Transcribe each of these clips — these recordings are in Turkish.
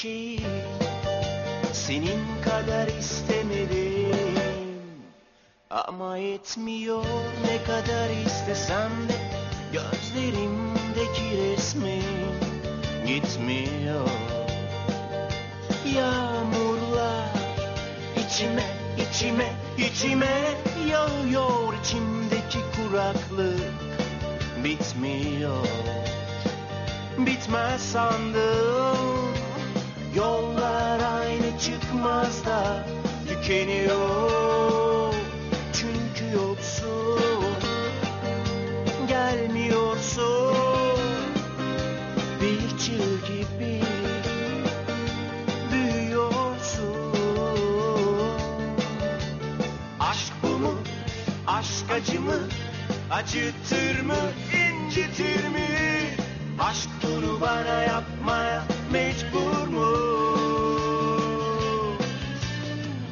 şey Senin kadar istemedim. Ama etmiyor ne kadar istesem de Gözlerimdeki resmin gitmiyor. Yağmurlar içime içime içime yağıyor. İçimdeki kuraklık bitmiyor. Bitmez sandım. Yollar aynı çıkmaz da tükeniyor Çünkü yoksun Gelmiyorsun Bir çığ gibi Büyüyorsun Aşk? Aşk acı mı? Acıtır mı? incitir mi? Aşk bunu bana yapmaya mecbur mu?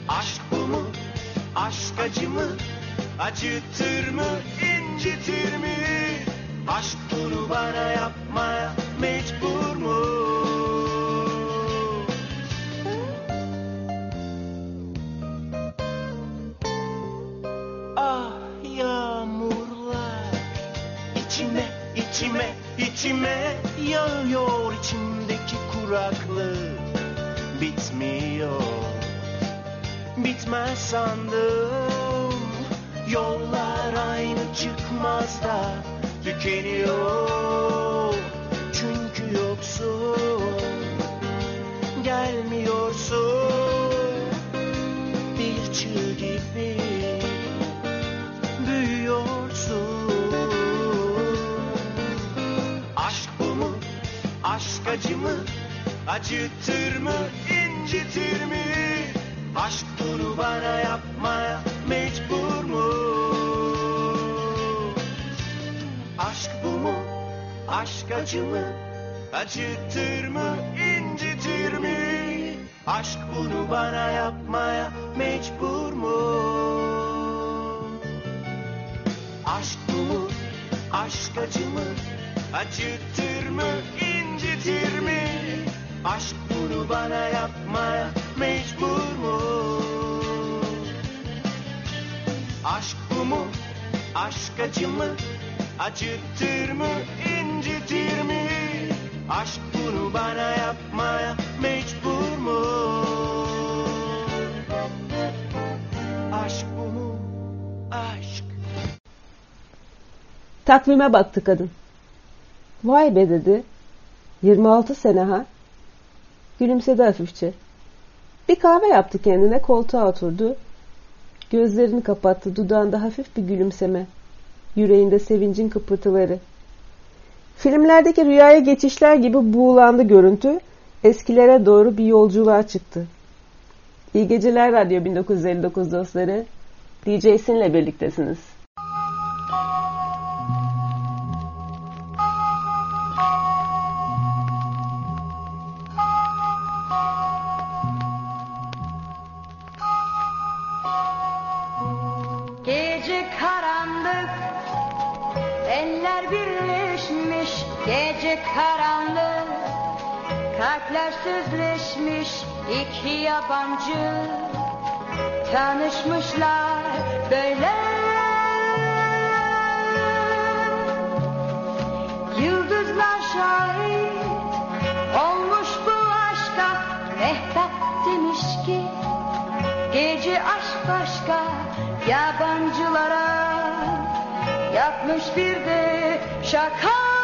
Aşk bu mu? Aşk acı mı? Acıtır mı? incitir mi? Aşk bunu bana yapmaya mecbur kuraklık bitmiyor bitmez sandım yollar aynı çıkmaz da tükeniyor çünkü yoksun gelmiyorsun bir çığ gibi büyüyorsun Aşk bu mu? Aşk acı mı? Acıtır mı? incitir mi? Aşk bunu bana yapmaya mecbur mu? Aşk bu mu? Aşk acı mı? Acıtır mı? incitir mi? Aşk bunu bana yapmaya mecbur mu? Aşk bu mu? Aşk acı mı? Acıtır mı? incitir mi? Aşk bunu bana yapmaya mecbur mu? Aşk bu mu? Aşk acı mı? Acıtır mı? incitir mi? Aşk bunu bana yapmaya mecbur mu? Aşk bu mu? Aşk. Takvime baktı kadın. Vay be dedi. 26 sene ha. Gülümsedi hafifçe. Bir kahve yaptı kendine koltuğa oturdu. Gözlerini kapattı dudağında hafif bir gülümseme. Yüreğinde sevincin kıpırtıları. Filmlerdeki rüyaya geçişler gibi buğulandı görüntü. Eskilere doğru bir yolculuğa çıktı. İyi geceler Radyo 1959 dostları. DJ Sin'le birliktesiniz. Kalpler sözleşmiş iki yabancı. Tanışmışlar böyle. Yıldızlar şahit Olmuş bu aşka. Mehtap demiş ki Gece aşk başka yabancılara. Yapmış bir de şaka.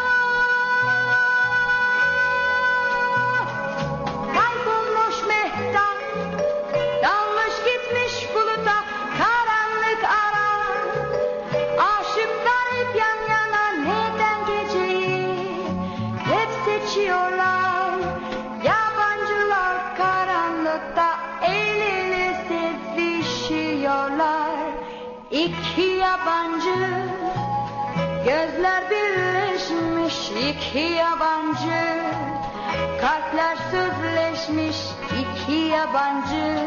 Yabancı Gözler birleşmiş iki yabancı. Kalpler sözleşmiş iki yabancı.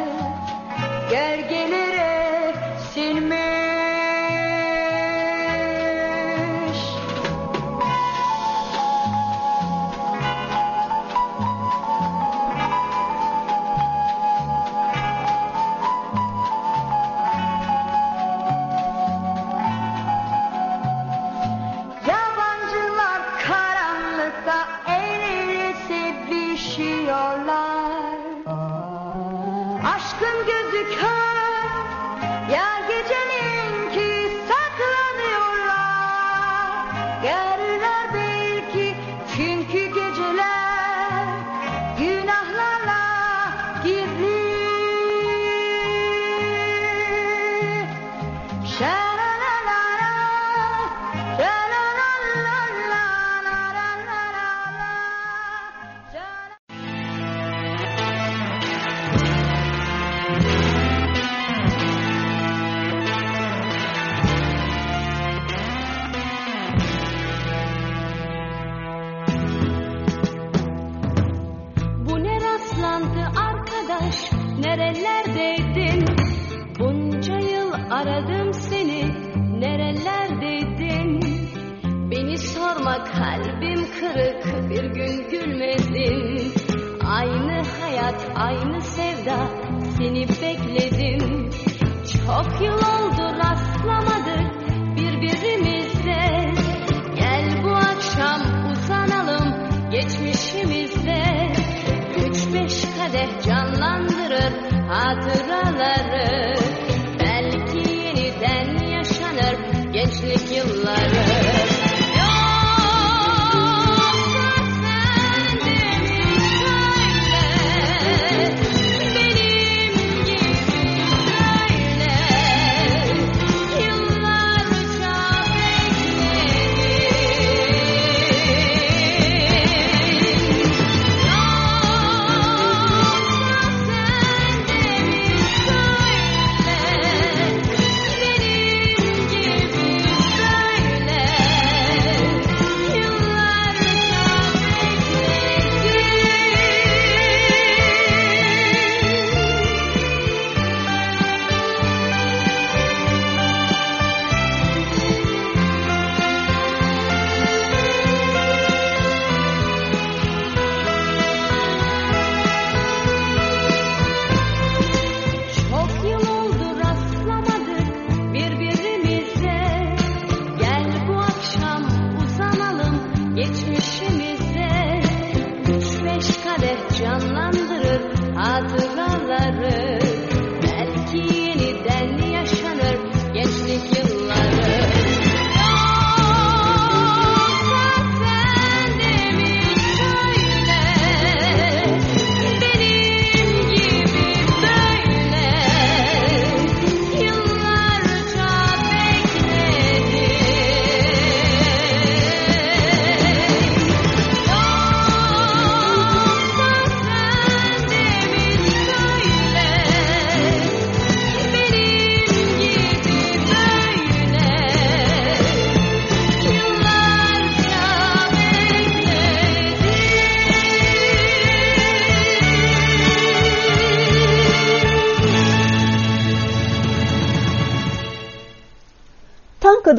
Gölgelere silmiş. aradım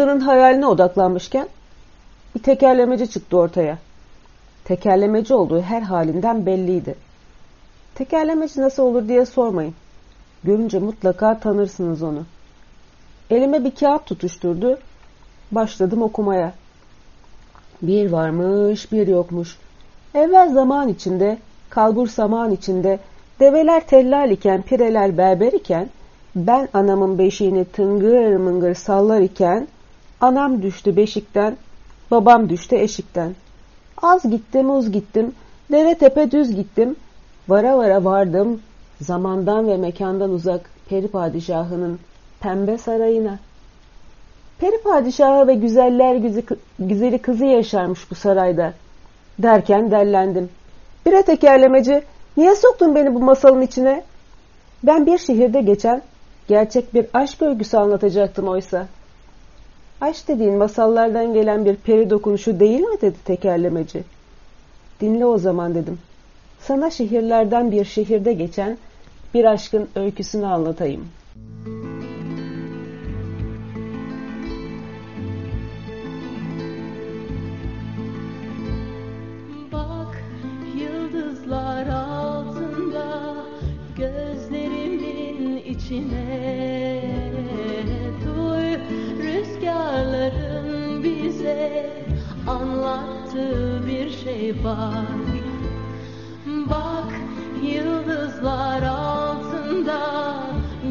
Tam kadının hayaline odaklanmışken bir tekerlemeci çıktı ortaya. Tekerlemeci olduğu her halinden belliydi. Tekerlemeci nasıl olur diye sormayın. Görünce mutlaka tanırsınız onu. Elime bir kağıt tutuşturdu. Başladım okumaya. Bir varmış, bir yokmuş. Evvel zaman içinde, kalbur saman içinde, develer tellal iken, pireler berber iken, ben anamın beşiğini tıngır mıngır sallar iken, anam düştü beşikten, babam düştü eşikten. Az gittim, uz gittim, dere tepe düz gittim, vara vara vardım, zamandan ve mekandan uzak peri padişahının pembe sarayına. Peri padişahı ve güzeller güzeli kızı yaşarmış bu sarayda. Derken dellendim. Bire tekerlemeci, niye soktun beni bu masalın içine? Ben bir şehirde geçen gerçek bir aşk öyküsü anlatacaktım oysa. Aşk dediğin masallardan gelen bir peri dokunuşu değil mi dedi tekerlemeci. Dinle o zaman dedim. Sana şehirlerden bir şehirde geçen bir aşkın öyküsünü anlatayım. Anlattığı bir şey var. Bak yıldızlar altında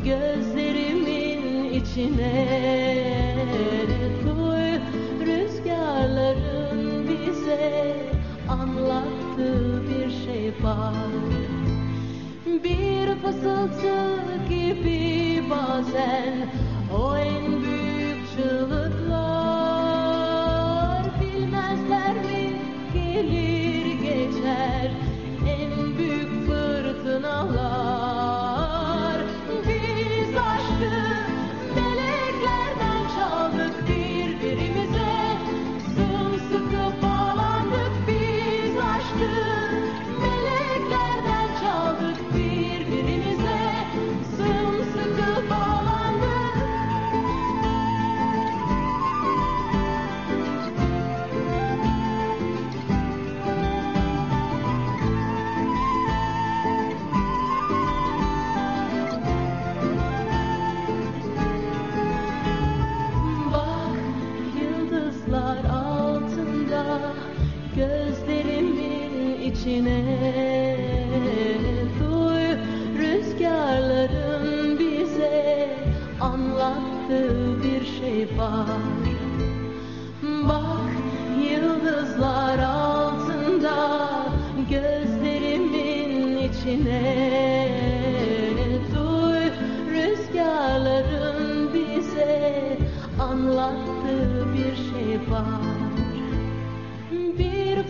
gözlerimin içine. Duy rüzgarların bize anlattığı bir şey var. Bir fısıltı gibi bazen o en büyük çığlıklar all love.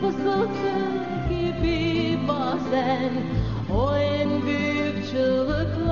fısıltı gibi bazen. O en büyük çığlık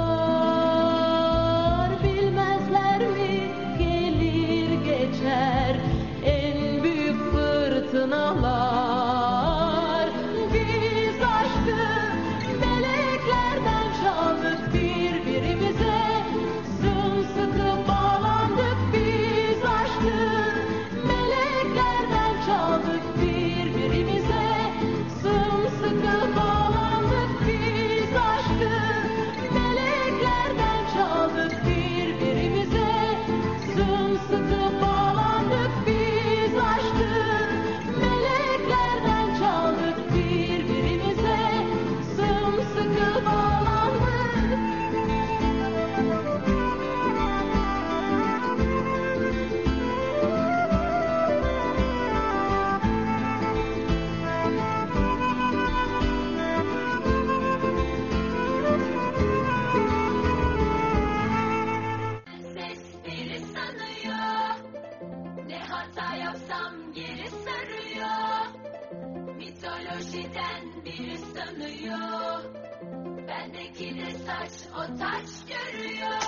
taş o taş görüyor.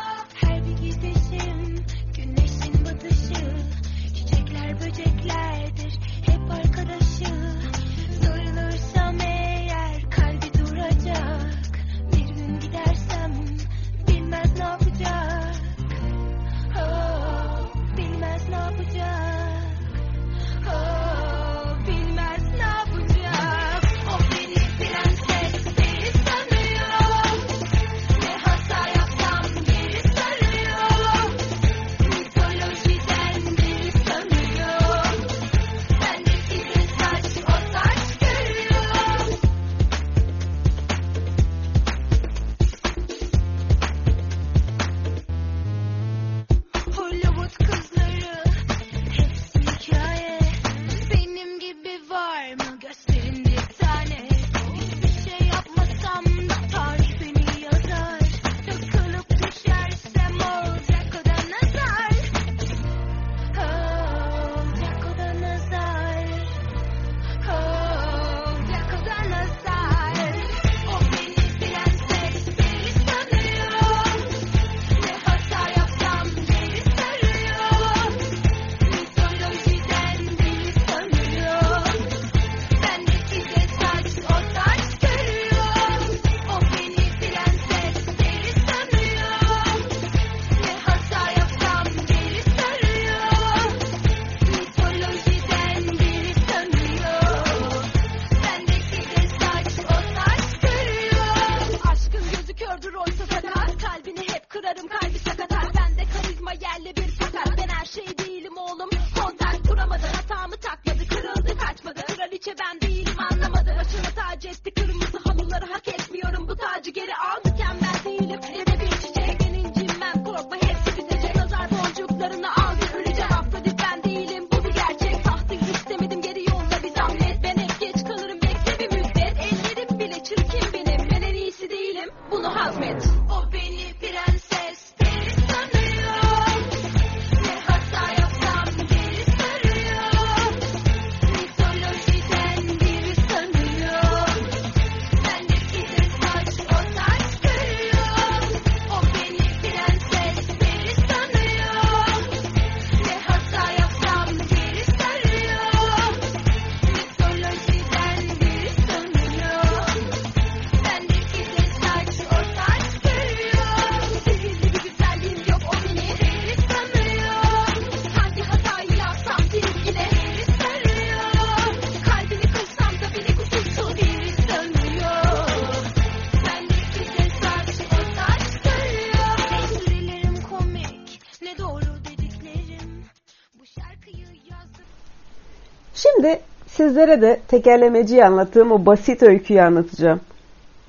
sizlere de tekerlemeciyi anlattığım o basit öyküyü anlatacağım.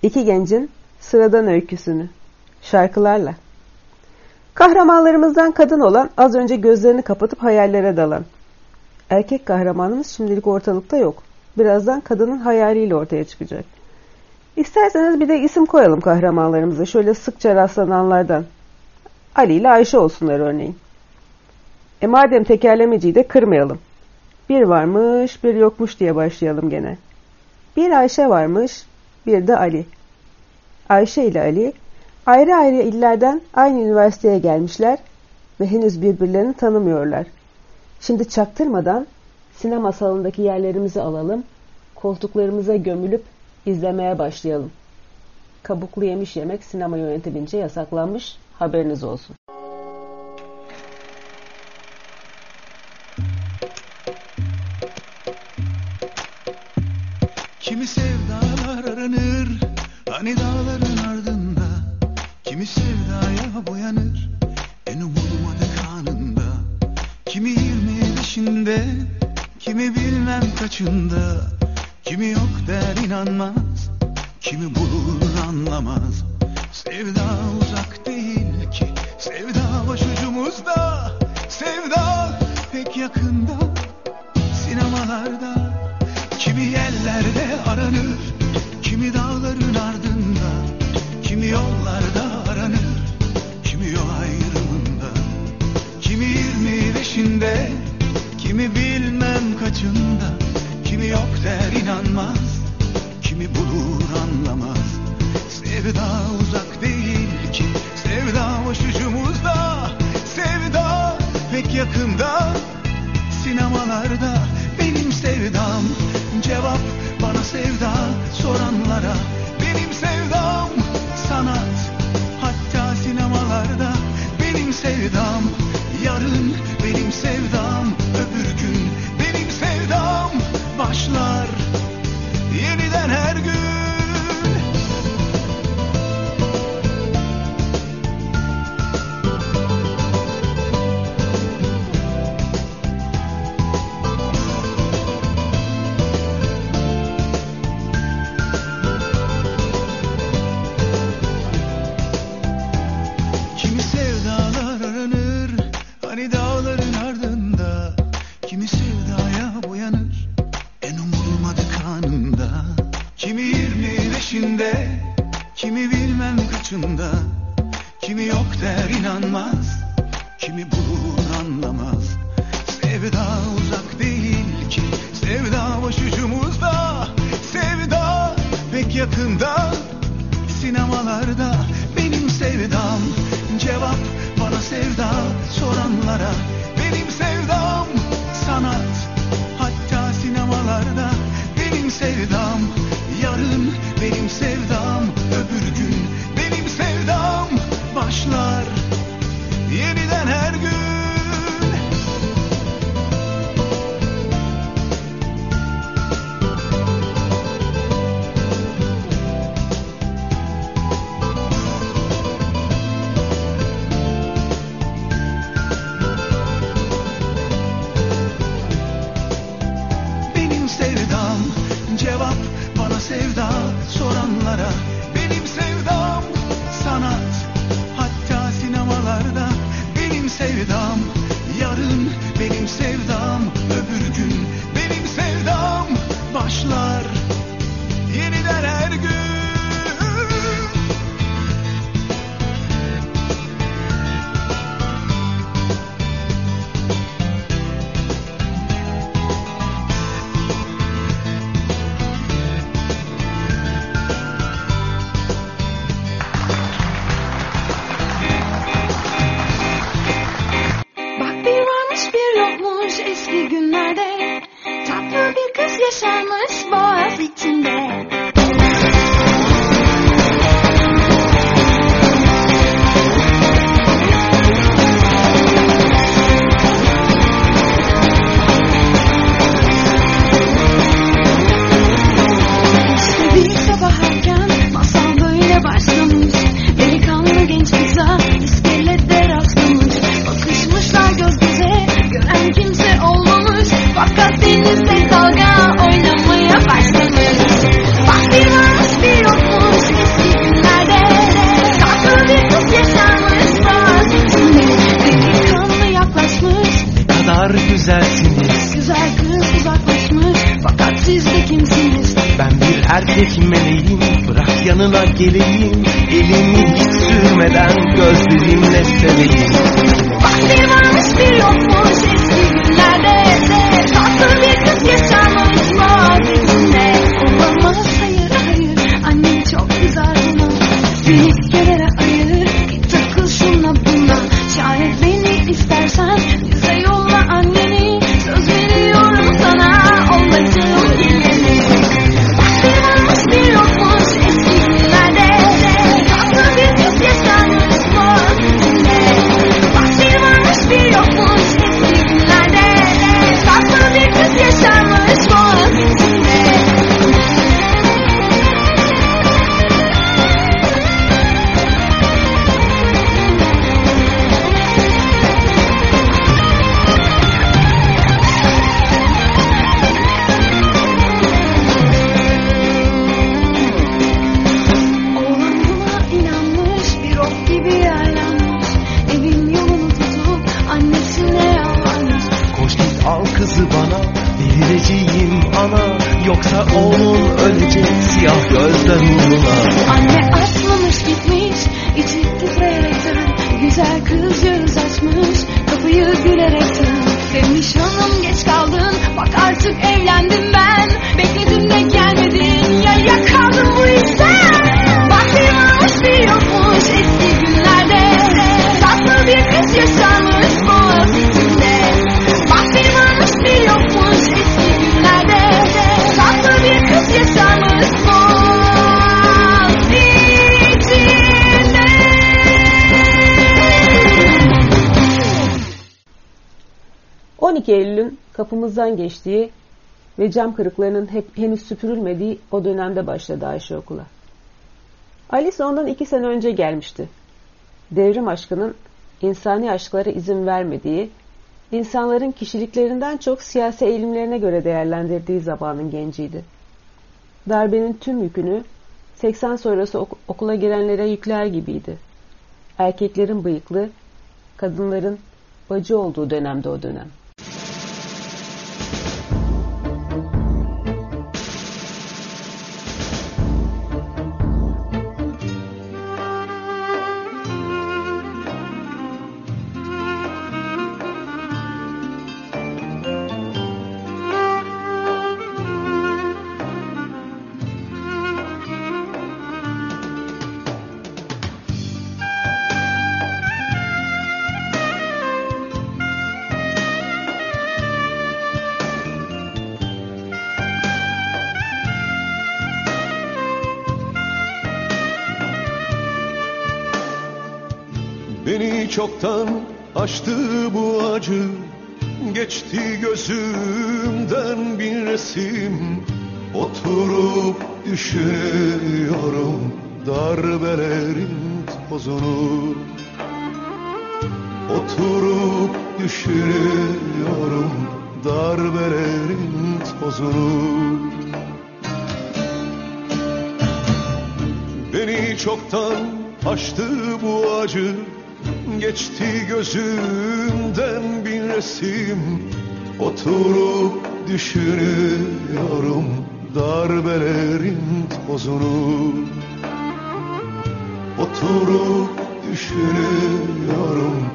İki gencin sıradan öyküsünü. Şarkılarla. Kahramanlarımızdan kadın olan az önce gözlerini kapatıp hayallere dalan. Erkek kahramanımız şimdilik ortalıkta yok. Birazdan kadının hayaliyle ortaya çıkacak. İsterseniz bir de isim koyalım kahramanlarımıza. Şöyle sıkça rastlananlardan. Ali ile Ayşe olsunlar örneğin. E madem tekerlemeciyi de kırmayalım. Bir varmış, bir yokmuş diye başlayalım gene. Bir Ayşe varmış, bir de Ali. Ayşe ile Ali ayrı ayrı illerden aynı üniversiteye gelmişler ve henüz birbirlerini tanımıyorlar. Şimdi çaktırmadan sinema salonundaki yerlerimizi alalım, koltuklarımıza gömülüp izlemeye başlayalım. Kabuklu yemiş yemek sinema yönetimince yasaklanmış, haberiniz olsun. Kimi sevdalar aranır Hani dağların ardında? Kimi sevdaya boyanır En umulmadık anında? Kimi yirmi beşinde Kimi bilmem kaçında? Kimi yok der inanmaz Kimi bulur anlamaz. Sevda uzak değil ki Sevda başucumuzda. Sevda pek yakında aranır. Kimi dağların ardında Kimi yollarda aranır. Kimi yol ayrımında Kimi yirmi beşinde Kimi bilmem kaçında. Kimi yok der inanmaz Kimi bulur anlamaz. Sevda uzak değil ki Sevda başucumuzda. Sevda pek yakında Sinemalarda benim sevdam. Cevap soranlara Benim sevdam sanat Hatta sinemalarda benim sevdam Yarın benim sevdam kapımızdan geçtiği ve cam kırıklarının hep henüz süpürülmediği o dönemde başladı Ayşe okula. Alice ondan iki sene önce gelmişti. Devrim aşkının insani aşklara izin vermediği, insanların kişiliklerinden çok siyasi eğilimlerine göre değerlendirdiği zamanın genciydi. Darbenin tüm yükünü 80 sonrası ok- okula girenlere yükler gibiydi. Erkeklerin bıyıklı, kadınların bacı olduğu dönemde o dönem. Çoktan aştı bu acı. Geçti gözümden bir resim. Oturup düşünüyorum Darbelerin tozunu. Oturup düşünüyorum Darbelerin tozunu. Beni çoktan aştı bu acı Geçti gözümden bir resim. Oturup düşünüyorum Darbelerin tozunu. Oturup düşünüyorum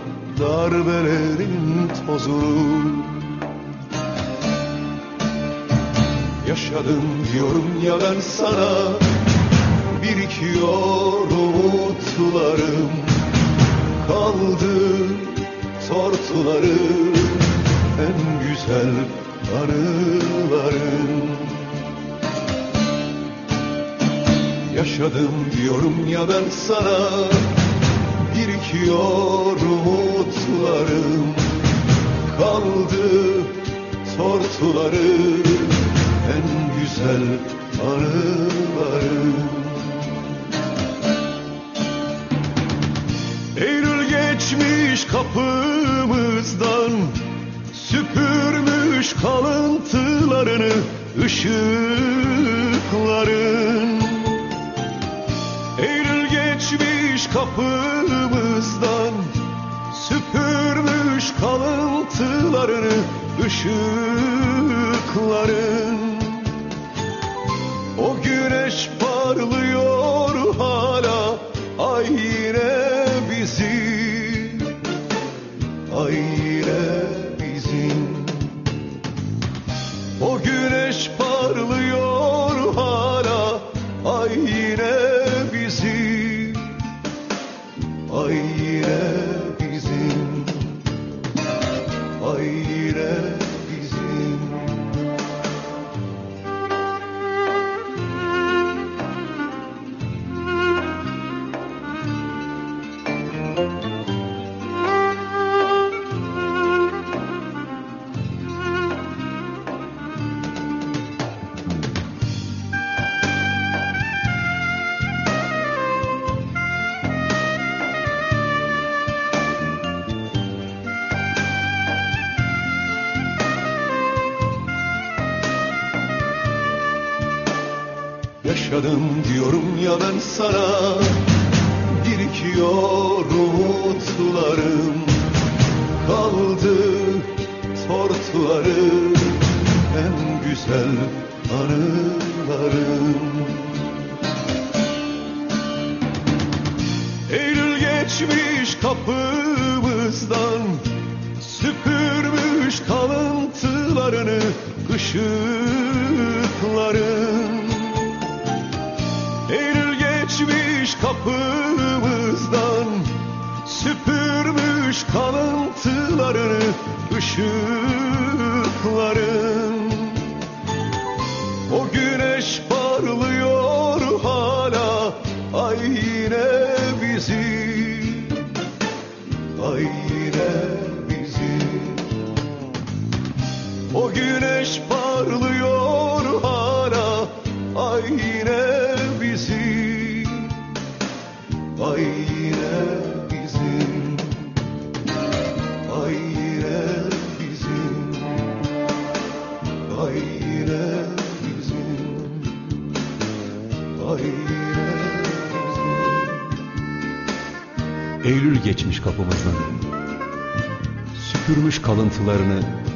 Darbelerin tozunu. Yaşadım diyorum ya ben sana Birikiyor umutlarım Kaldı tortuları En güzel anılarım. Yaşadım diyorum ya ben sana Birikiyor umutlarım. Kaldı tortuları En güzel anılarım geçmiş kapımızdan Süpürmüş kalıntılarını ışıkların. Eylül geçmiş kapımızdan Süpürmüş kalıntılarını ışıkların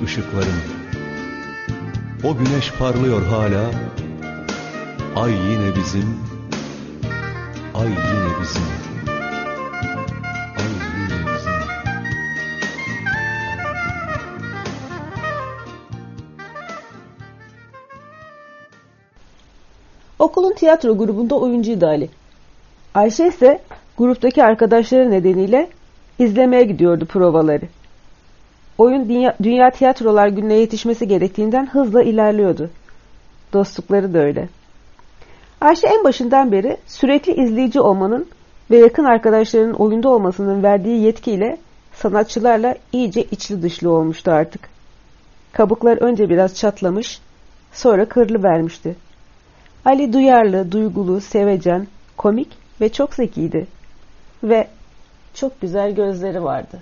ışıkların. O güneş parlıyor hala. Ay yine bizim. Ay yine bizim. Okulun tiyatro grubunda oyuncuydu Ali. Ayşe ise gruptaki arkadaşları nedeniyle izlemeye gidiyordu provaları. Oyun Dünya, Dünya Tiyatrolar Günü'ne yetişmesi gerektiğinden hızla ilerliyordu. Dostlukları da öyle. Ayşe en başından beri sürekli izleyici olmanın ve yakın arkadaşlarının oyunda olmasının verdiği yetkiyle sanatçılarla iyice içli dışlı olmuştu artık. Kabuklar önce biraz çatlamış, sonra kırılı vermişti. Ali duyarlı, duygulu, sevecen, komik ve çok zekiydi. Ve çok güzel gözleri vardı.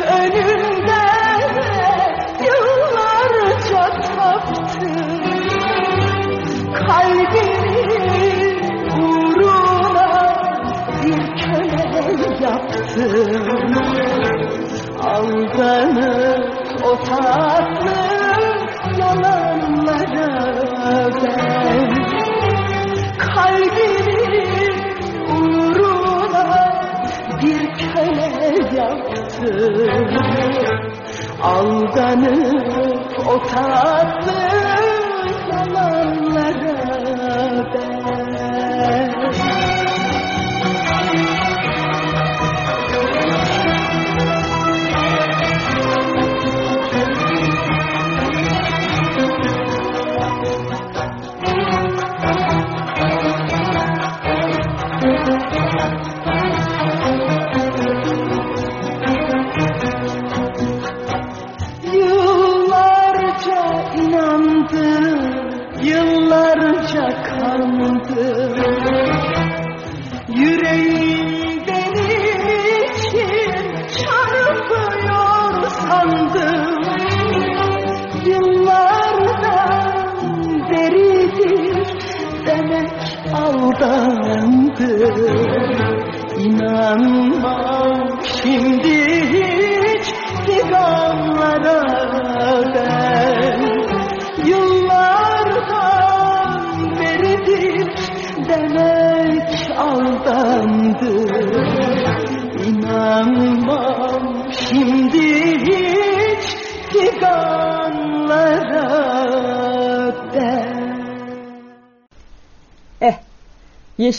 Önünde yıllarca taptım Kalbimi uğruna bir köle yaptım Aldanıp o tatlı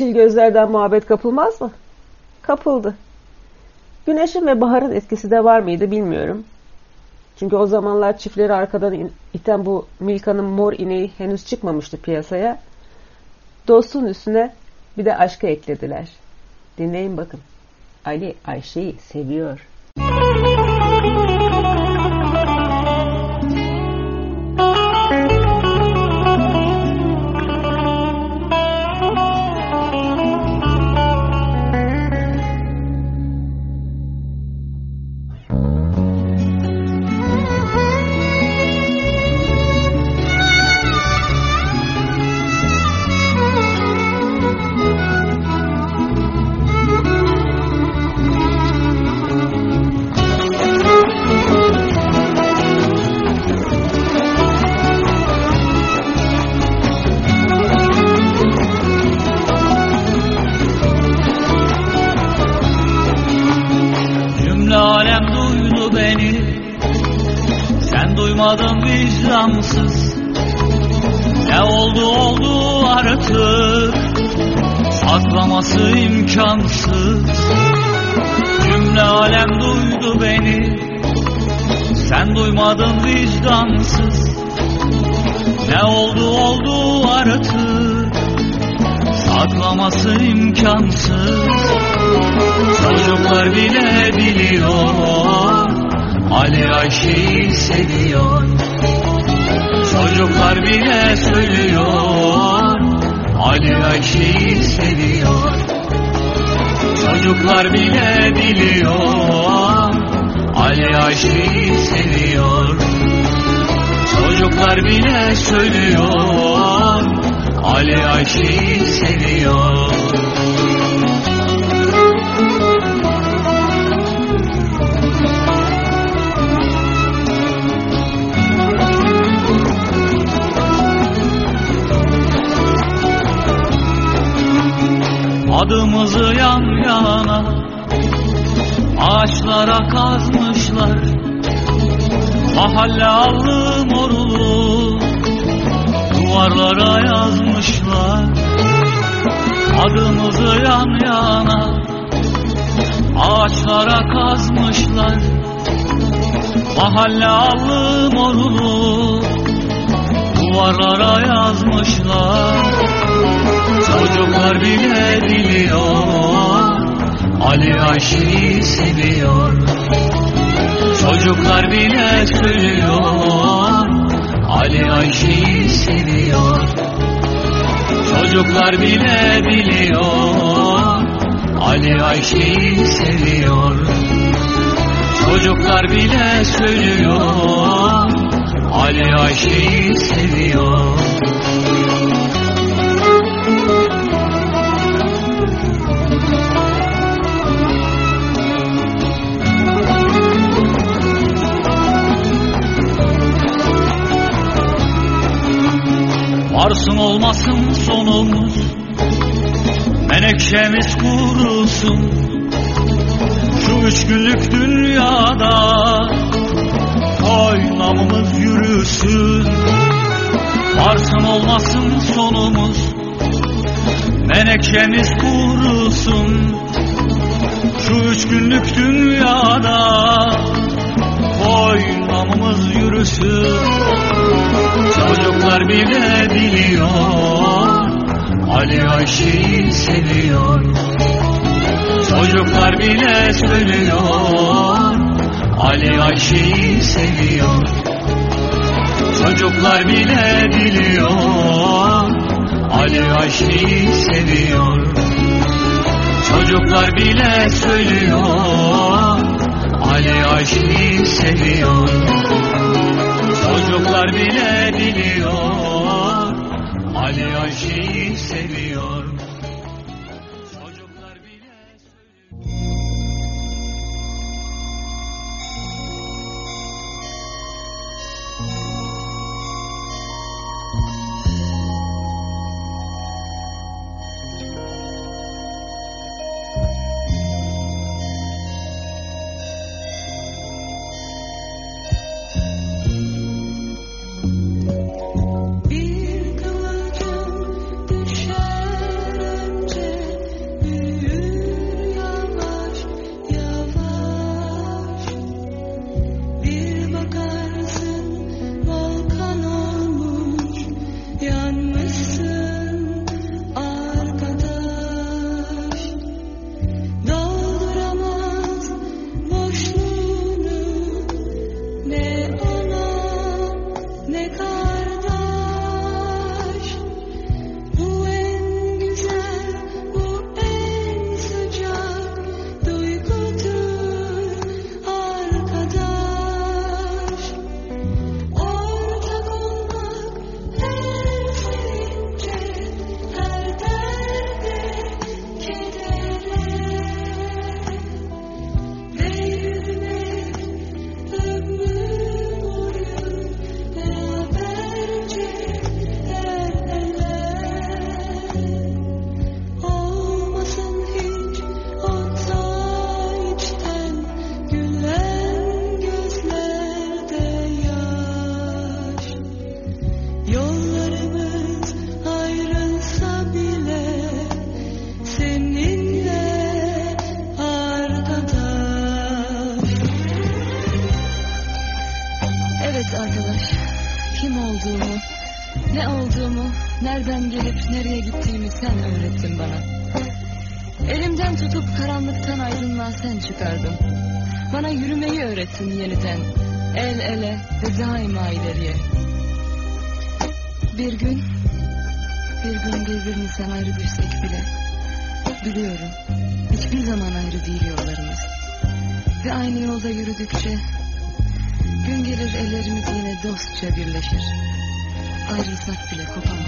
yeşil gözlerden muhabbet kapılmaz mı? Kapıldı. Güneşin ve baharın etkisi de var mıydı bilmiyorum. Çünkü o zamanlar çiftleri arkadan iten bu Milka'nın mor ineği henüz çıkmamıştı piyasaya. Dostun üstüne bir de aşkı eklediler. Dinleyin bakın. Ali Ayşe'yi seviyor. Cümle Ayşe'yi seviyor Çocuklar bile söylüyor. Ali Ayşe'yi seviyor. Adımızı yan yana Mahalle allı morulu. Duvarlara yazmışlar. Adımızı yan yana. Ağaçlara kazmışlar. Mahalle allı morulu. Duvarlara yazmışlar. Çocuklar bile biliyor. Ali Ayşe'yi seviyor Çocuklar bile söylüyor Ali Ayşe'yi seviyor. Çocuklar bile biliyor. Ali Ayşe'yi seviyor. Çocuklar bile söylüyor Ali Ayşe'yi seviyor Varsın olmasın sonumuz. Menekşemiz kurusun Şu üç günlük dünyada Koy namımız yürüsün. Varsın olmasın sonumuz. Menekşemiz kurusun Şu üç günlük dünyada Koy namımız yürüsün. Çocuklar bile biliyor. Ali Ayşe'yi seviyor. Çocuklar bile söylüyor. Ali Ayşe'yi seviyor. Çocuklar bile biliyor. Ali Ayşe'yi seviyor. Çocuklar bile söylüyor Ali Ayşe'yi seviyor. Çocuklar bile biliyor. Ali Ayşe'yi ve daima ileriye. Bir gün, bir gün birbirimizden ayrı düşsek bile, biliyorum, hiçbir zaman ayrı değil yollarımız. Ve aynı yolda yürüdükçe Gün gelir ellerimiz yine dostça birleşir. Ayrılsak bile kopamayız.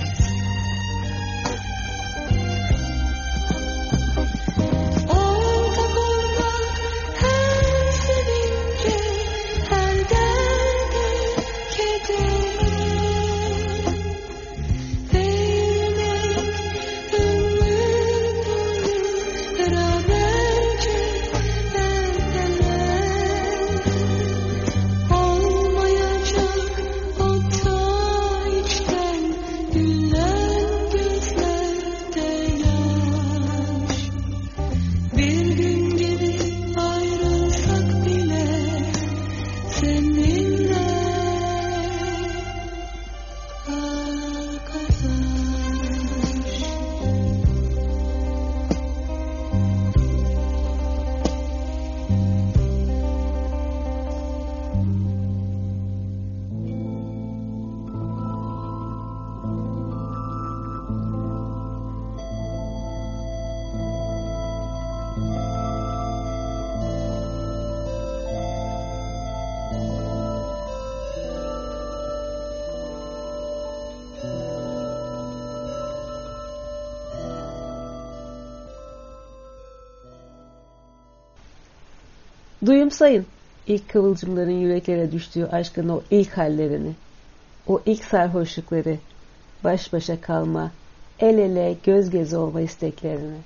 Duyumsayın ilk kıvılcımların yüreklere düştüğü aşkın o ilk hallerini, o ilk sarhoşlukları, baş başa kalma, el ele göz göze olma isteklerini.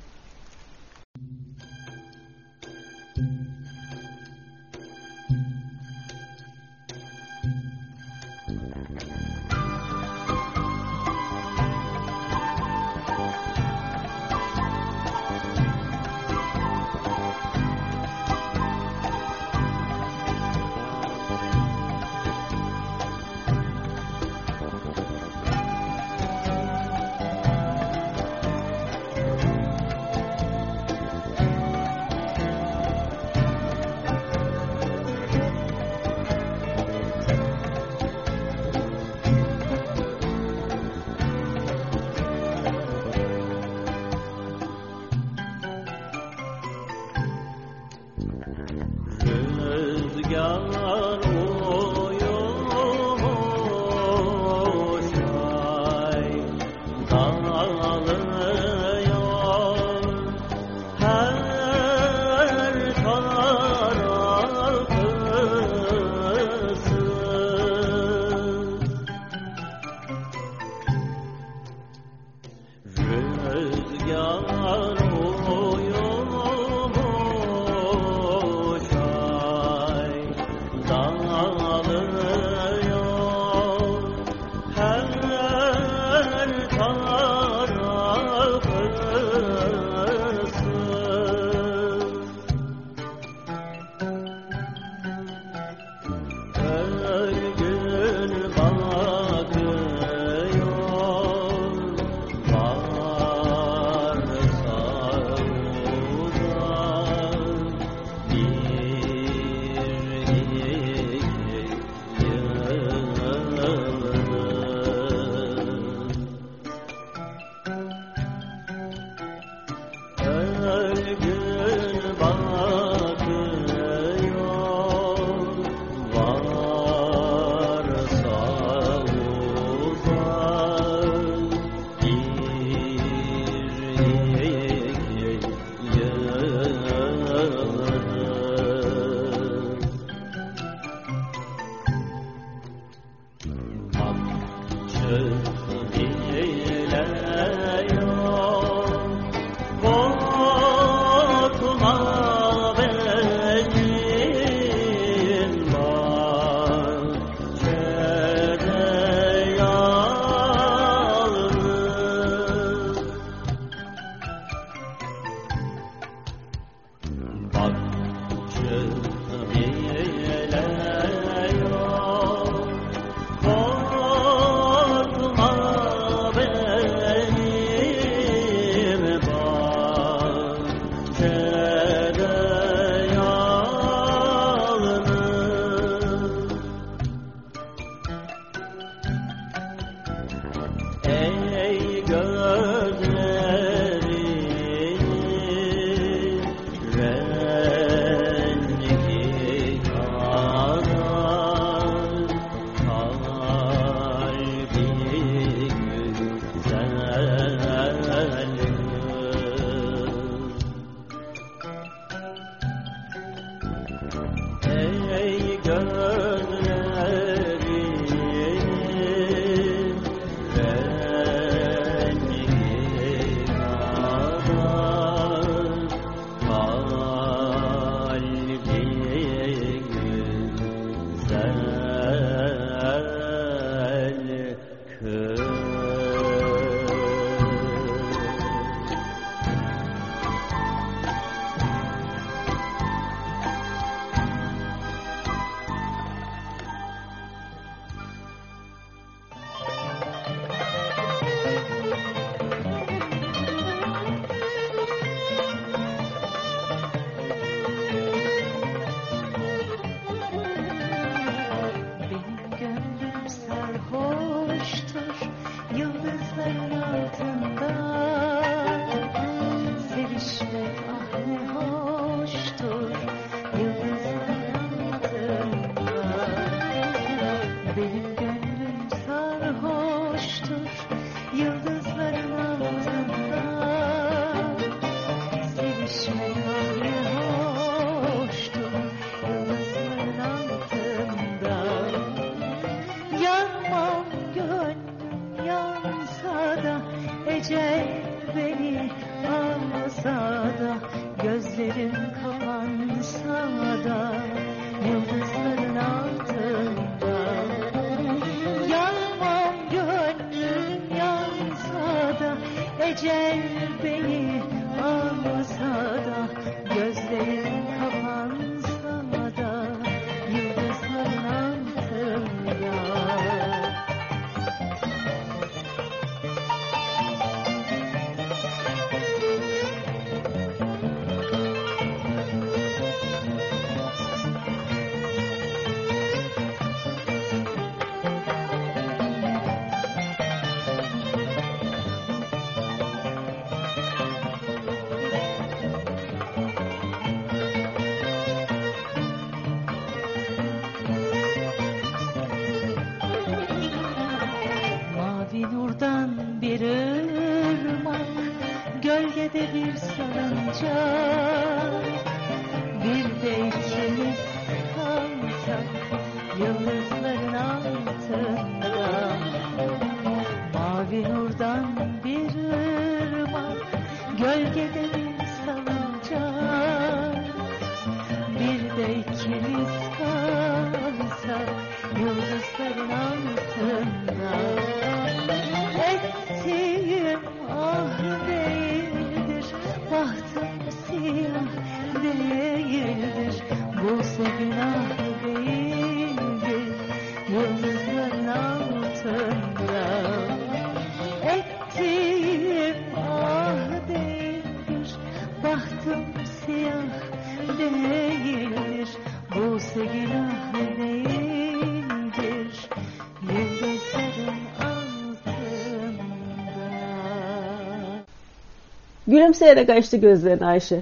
Gülümseyerek açtı gözlerini Ayşe.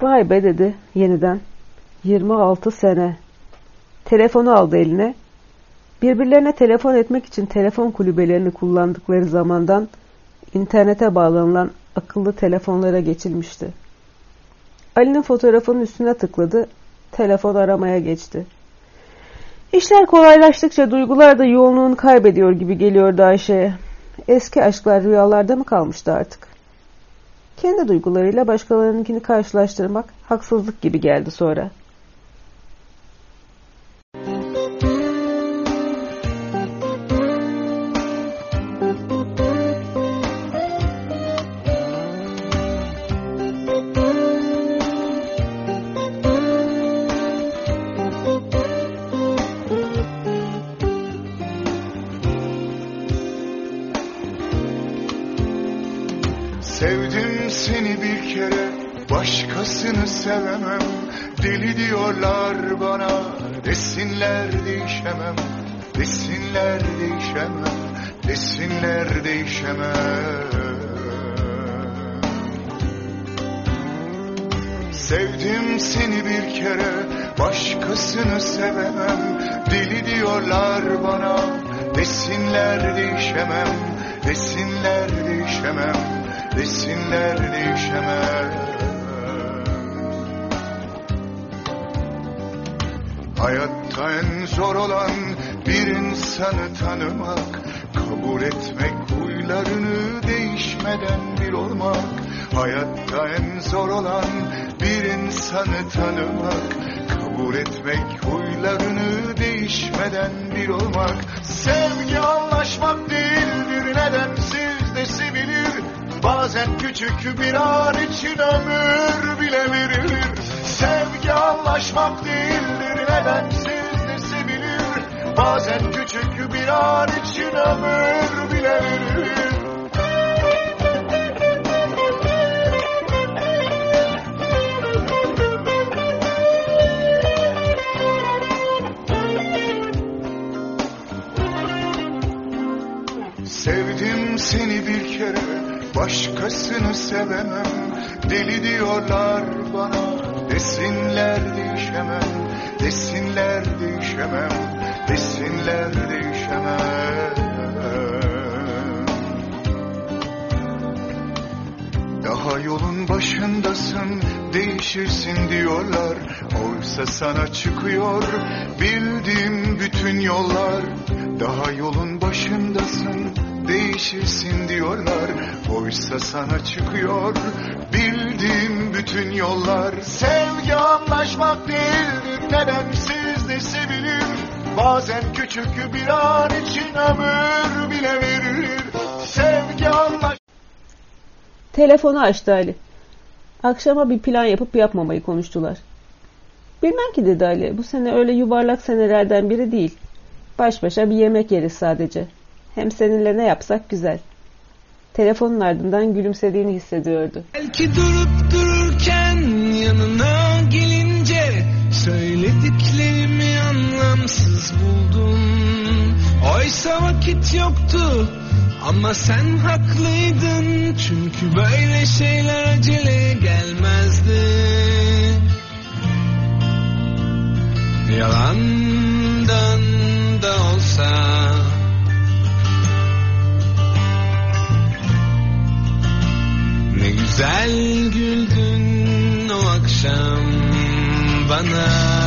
Vay be dedi yeniden. 26 sene. Telefonu aldı eline. Birbirlerine telefon etmek için telefon kulübelerini kullandıkları zamandan internete bağlanılan akıllı telefonlara geçilmişti. Ali'nin fotoğrafının üstüne tıkladı. Telefon aramaya geçti. İşler kolaylaştıkça duygular da yoğunluğunu kaybediyor gibi geliyordu Ayşe'ye. Eski aşklar rüyalarda mı kalmıştı artık? Kendi duygularıyla başkalarınınkini karşılaştırmak haksızlık gibi geldi sonra. Başkasını sevemem. Deli diyorlar bana. Desinler değişemem. Desinler değişemem. Desinler değişemem. Sevdim seni bir kere. Başkasını sevemem. Deli diyorlar bana. Desinler değişemem. Desinler değişemem. Desinler değişemem Hayatta en zor olan bir insanı tanımak Kabul etmek huylarını değişmeden bir olmak. Hayatta en zor olan bir insanı tanımak Kabul etmek huylarını değişmeden bir olmak. Sevgi anlaşmak değildir nedensiz de sevilir Bazen küçük bir an için ömür bile verilir Sevgi anlaşmak değildir nedensiz de sevilir. Bazen küçük bir an için ömür bile verilir Sevdim seni bir kere başkasını sevemem. Deli diyorlar bana desinler değişemem Desinler değişemem Desinler değişemem. Daha yolun başındasın değişirsin diyorlar. Oysa sana çıkıyor bildiğim bütün yollar. Daha yolun başındasın değişirsin diyorlar Oysa sana çıkıyor bildiğim bütün yollar Sevgi anlaşmak değildir nedensiz de sevilir Bazen küçük bir an için ömür bile verir Sevgi anlaş Telefonu açtı Ali. Akşama bir plan yapıp yapmamayı konuştular. Bilmem ki dedi Ali. Bu sene öyle yuvarlak senelerden biri değil. Baş başa bir yemek yeriz sadece. Hem seninle ne yapsak güzel. Telefonun ardından gülümsediğini hissediyordu. Belki durup dururken yanına gelince Söylediklerimi anlamsız buldum Oysa vakit yoktu ama sen haklıydın Çünkü böyle şeyler acele gelmezdi Yalandan da olsa Güzel güldün o akşam bana.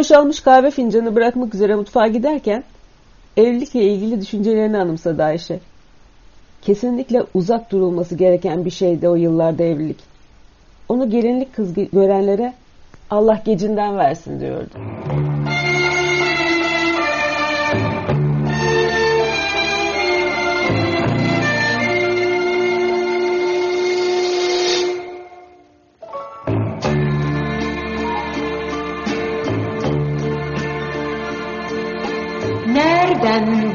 Boşalmış kahve fincanını bırakmak üzere mutfağa giderken evlilikle ilgili düşüncelerini anımsadı Ayşe. Kesinlikle uzak durulması gereken bir şeydi o yıllarda evlilik. Onu gelinlik kız görenlere Allah gecinden versin diyordu.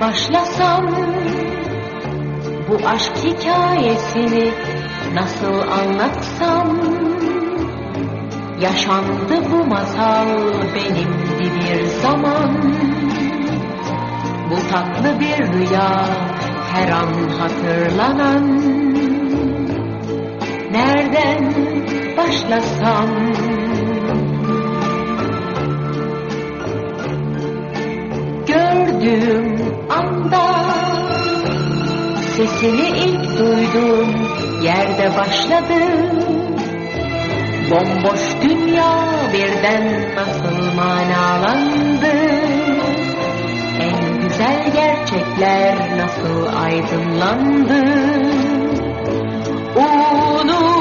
Başlasam bu aşk hikayesini nasıl anlatsam? Yaşandı bu masal benimdi bir zaman. Bu tatlı bir rüya her an hatırlanan. Nereden başlasam? Gördüğüm anda. Sesini ilk duyduğum yerde başladı. Bomboş dünya birden nasıl manalandı? En güzel gerçekler nasıl aydınlandı? Unutamam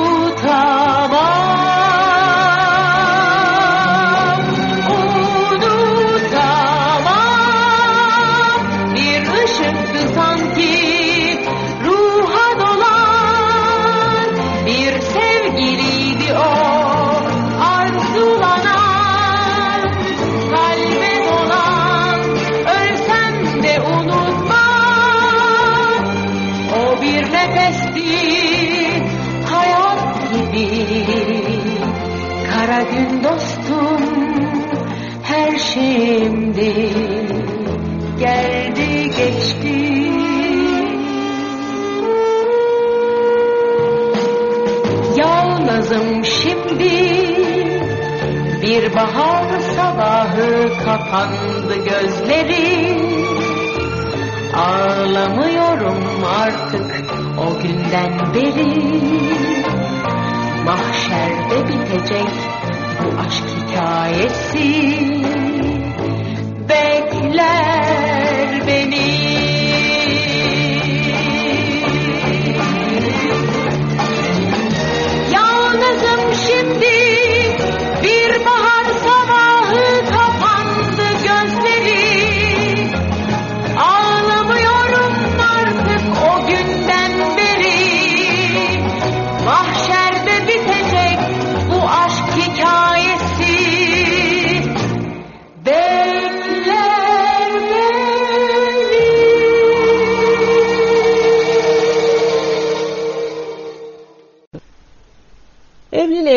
Geldi geçti. Yalnızım şimdi. Bir bahar sabahı kapandı gözlerim. Ağlamıyorum artık o günden beri. Mahşerde bitecek bu aşk hikayesi love.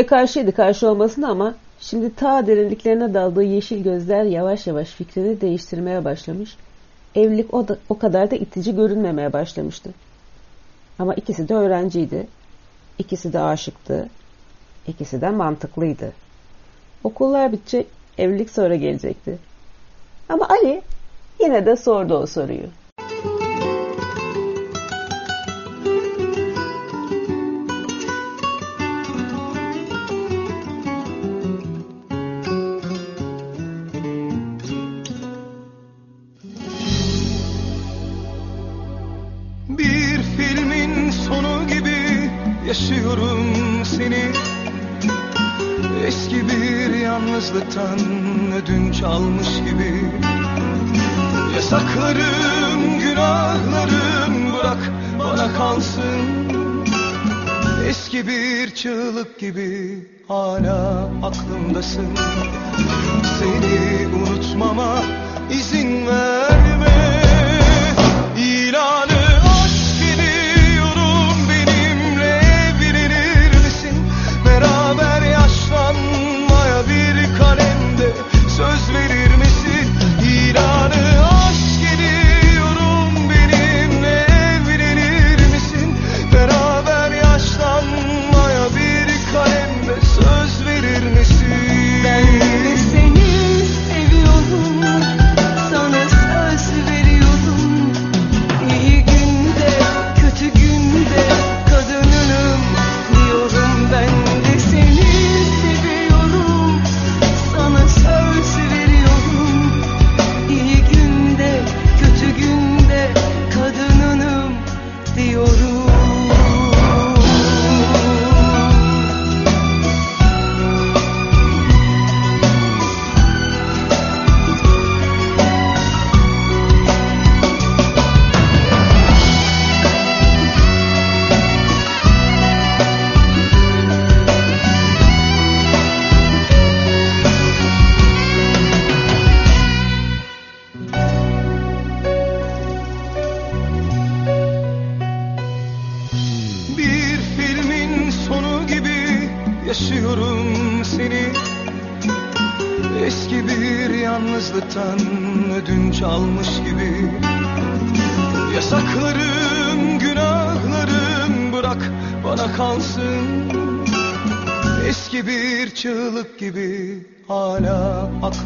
Karşıydı karşı olmasına ama şimdi ta derinliklerine daldığı yeşil gözler yavaş yavaş fikrini değiştirmeye başlamış. Evlilik o, da, o kadar da itici görünmemeye başlamıştı. Ama ikisi de öğrenciydi. İkisi de aşıktı. İkisi de mantıklıydı. Okullar bitecek, evlilik sonra gelecekti. Ama Ali yine de sordu o soruyu. Yalnızlıktan ödünç almış gibi. Yasaklarım, günahlarım bırak bana kalsın. Eski bir çığlık gibi hala aklımdasın. Seni unutmama izin verme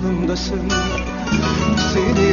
aklımdasın. Seni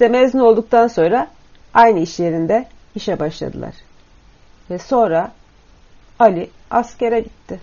de mezun olduktan sonra aynı iş yerinde işe başladılar. Ve sonra Ali askere gitti.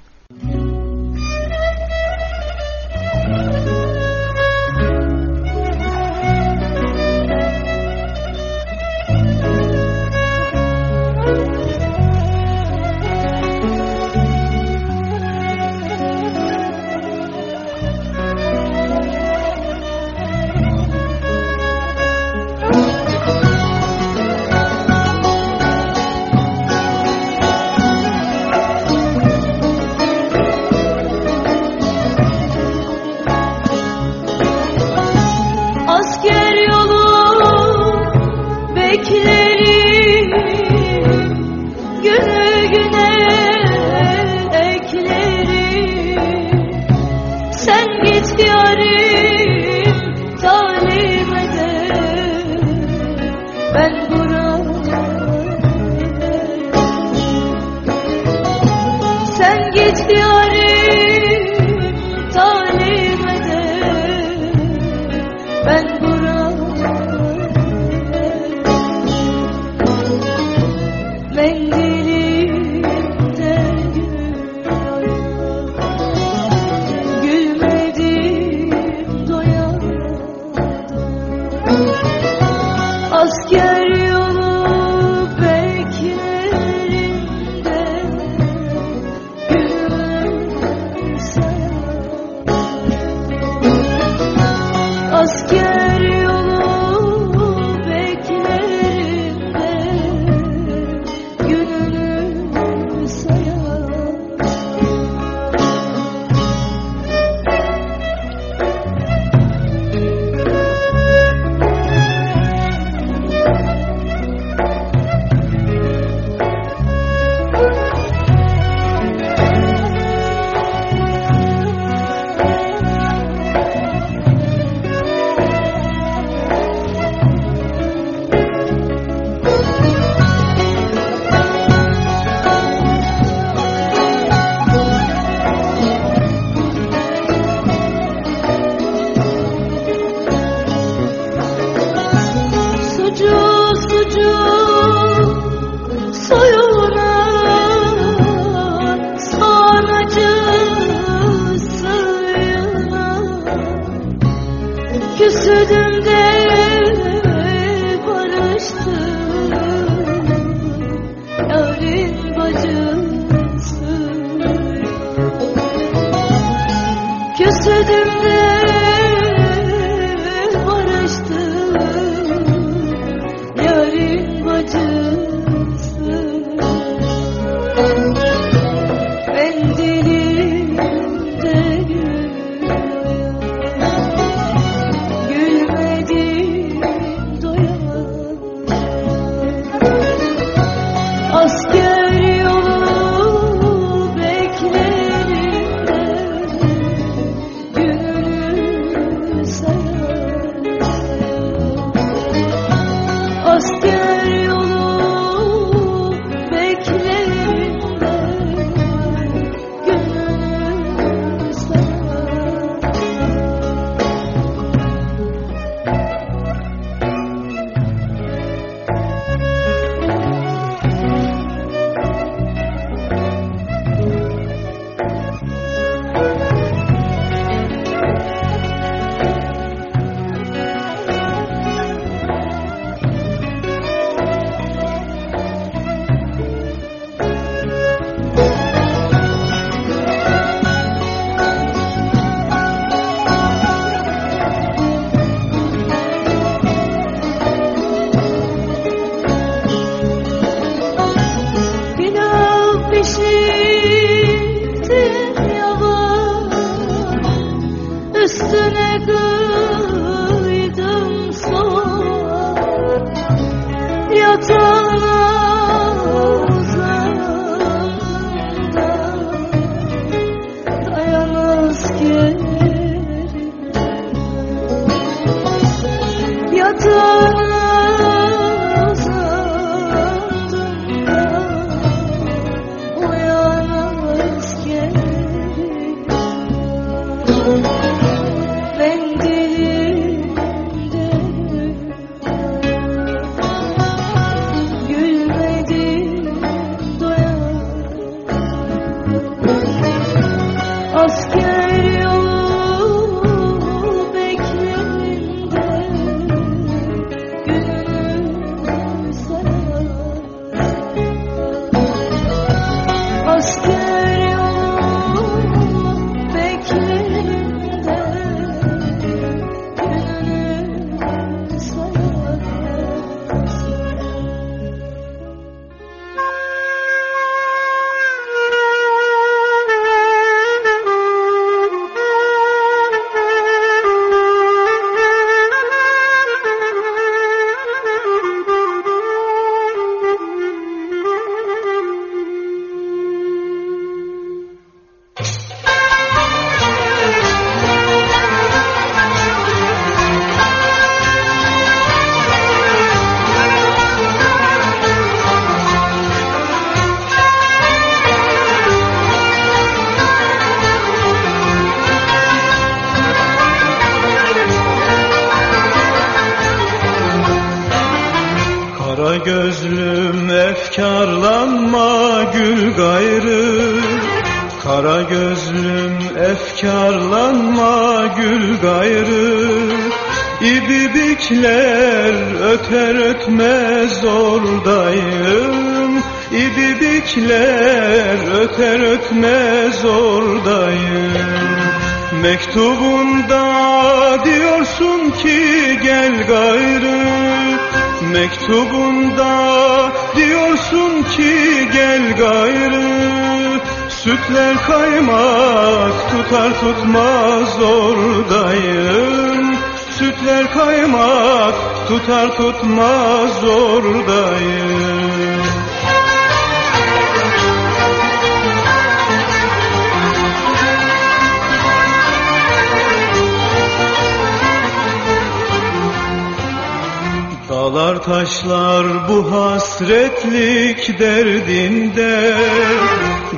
Taşlar bu hasretlik derdinde.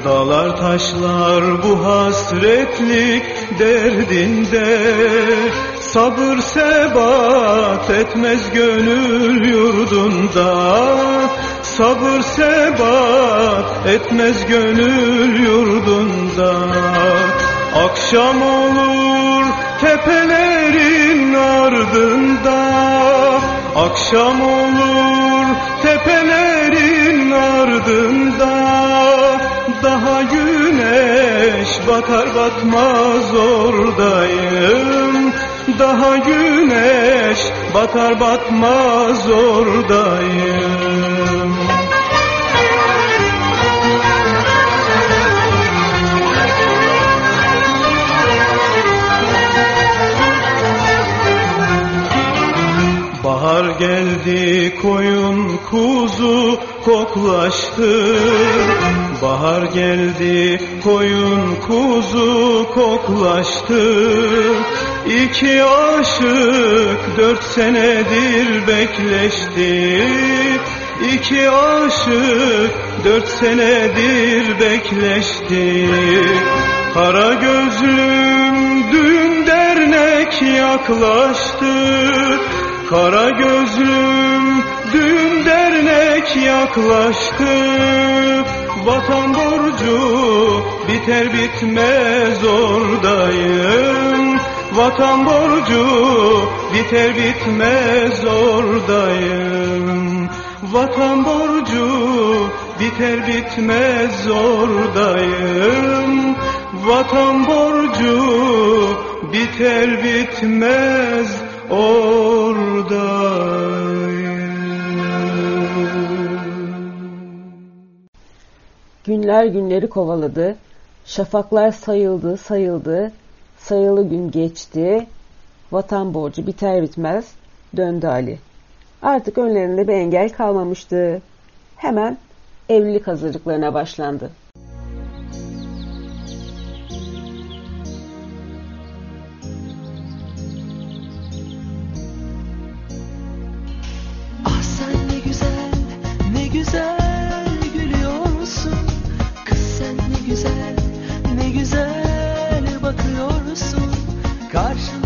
Dağlar taşlar bu hasretlik derdinde. Sabır sebat etmez gönül yurdunda. Sabır sebat etmez gönül yurdunda. Akşam olur tepelerin ardında Akşam olur tepelerin ardında. Daha güneş batar batmaz oradayım. Daha güneş batar batmaz oradayım Bahar geldi koyun kuzu koklaştı. Bahar geldi koyun kuzu koklaştı. İki aşık dört senedir bekleşti. İki aşık dört senedir bekleşti. Kara gözlüm düğün dernek yaklaştı Kara gözlüm düğün dernek yaklaştı. Vatan borcu biter bitmez oradayım. Vatan borcu biter bitmez oradayım. Vatan borcu biter bitmez oradayım. Vatan borcu biter bitmez Günler günleri kovaladı. Şafaklar sayıldı, sayıldı. Sayılı gün geçti. Vatan borcu biter bitmez döndü Ali. Artık önlerinde bir engel kalmamıştı. Hemen evlilik hazırlıklarına başlandı. Güzel gülüyorsun. Kız sen ne güzel, ne güzel bakıyorsun. Karşında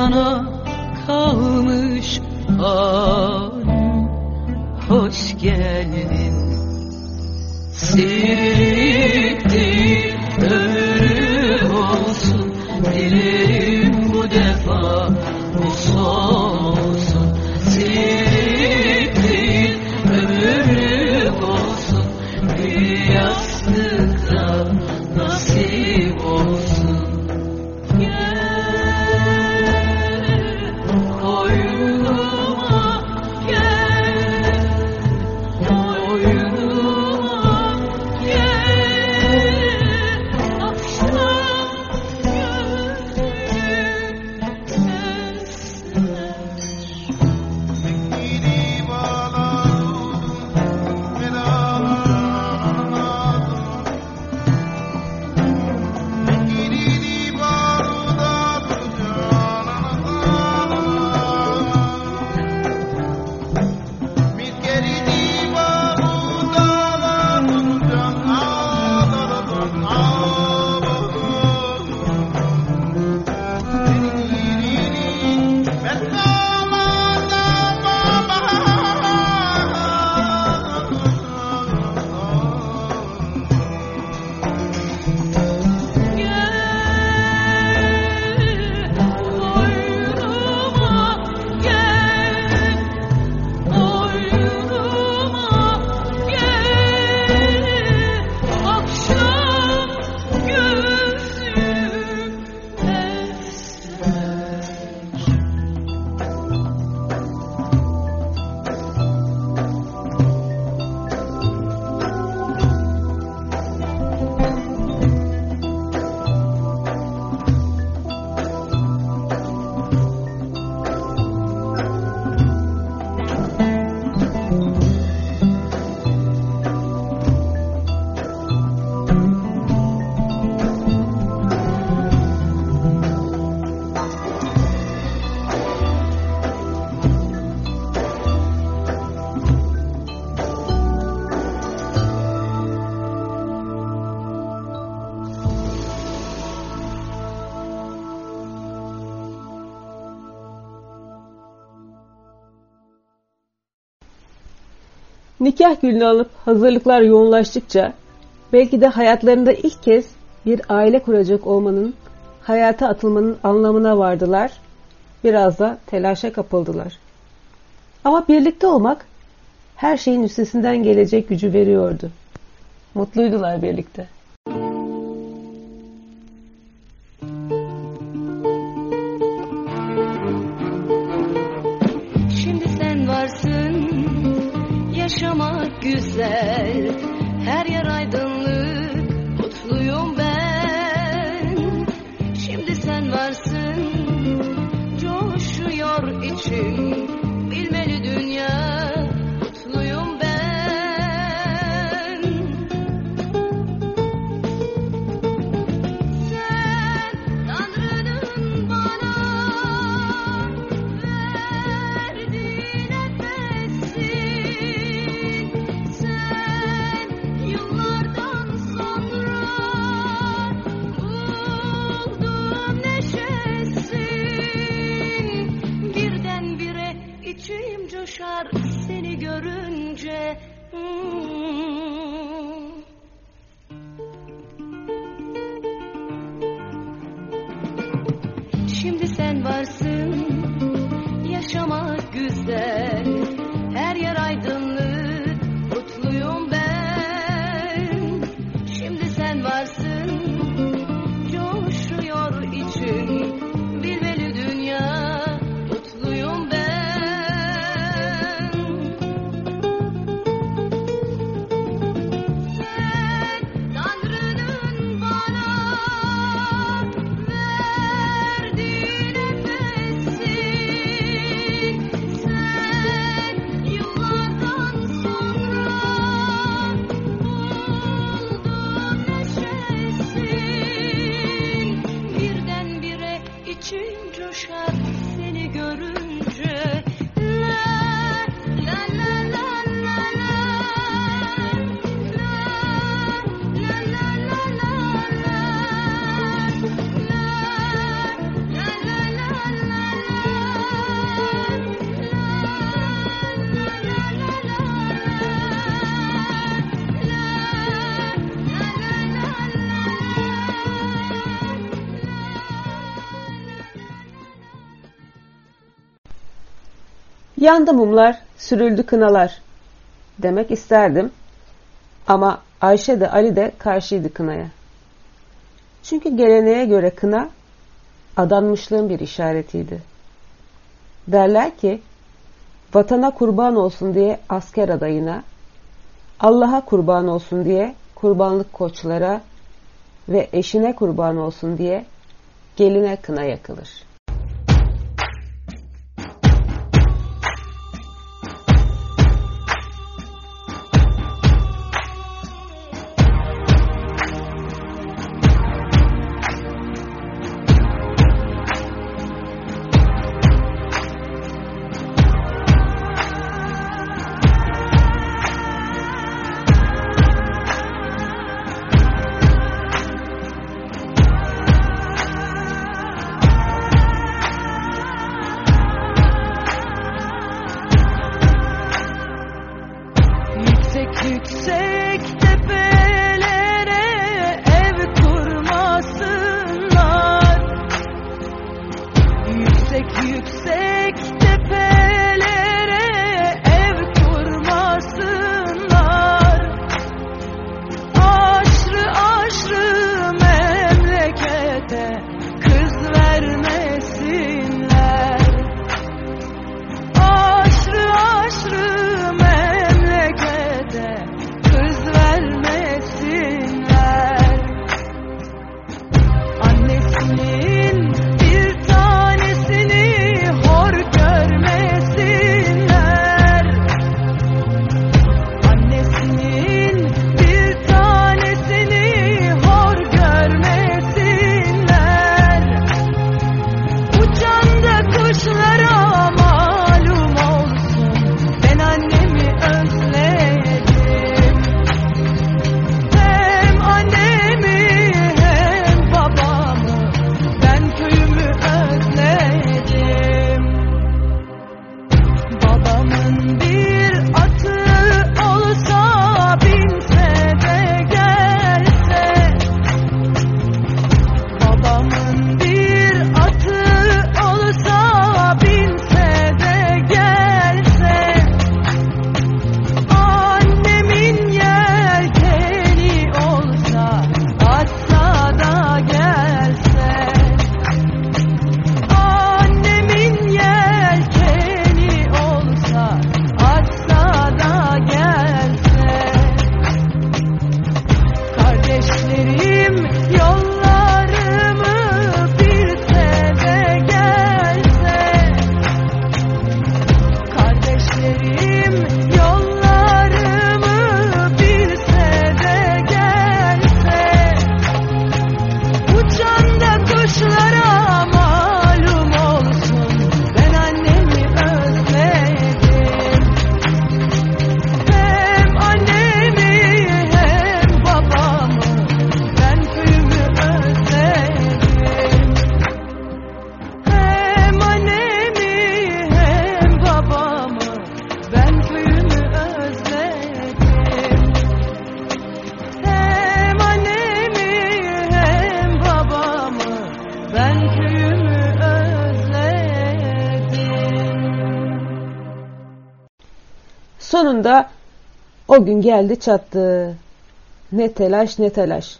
sana kalmış an Hoş geldin. Sihirlik Nikah gününü alıp hazırlıklar yoğunlaştıkça belki de hayatlarında ilk kez bir aile kuracak olmanın, hayata atılmanın anlamına vardılar. Biraz da telaşa kapıldılar. Ama birlikte olmak her şeyin üstesinden gelecek gücü veriyordu. Mutluydular birlikte. Güzel. Her yer aydınlık mutluyum ben. Şimdi sen varsın coşuyor içim Yandı mumlar, sürüldü kınalar demek isterdim. Ama Ayşe de Ali de karşıydı kınaya. Çünkü geleneğe göre kına adanmışlığın bir işaretiydi. Derler ki vatana kurban olsun diye asker adayına, Allah'a kurban olsun diye kurbanlık koçlara ve eşine kurban olsun diye geline kına yakılır. da o gün geldi çattı. Ne telaş ne telaş.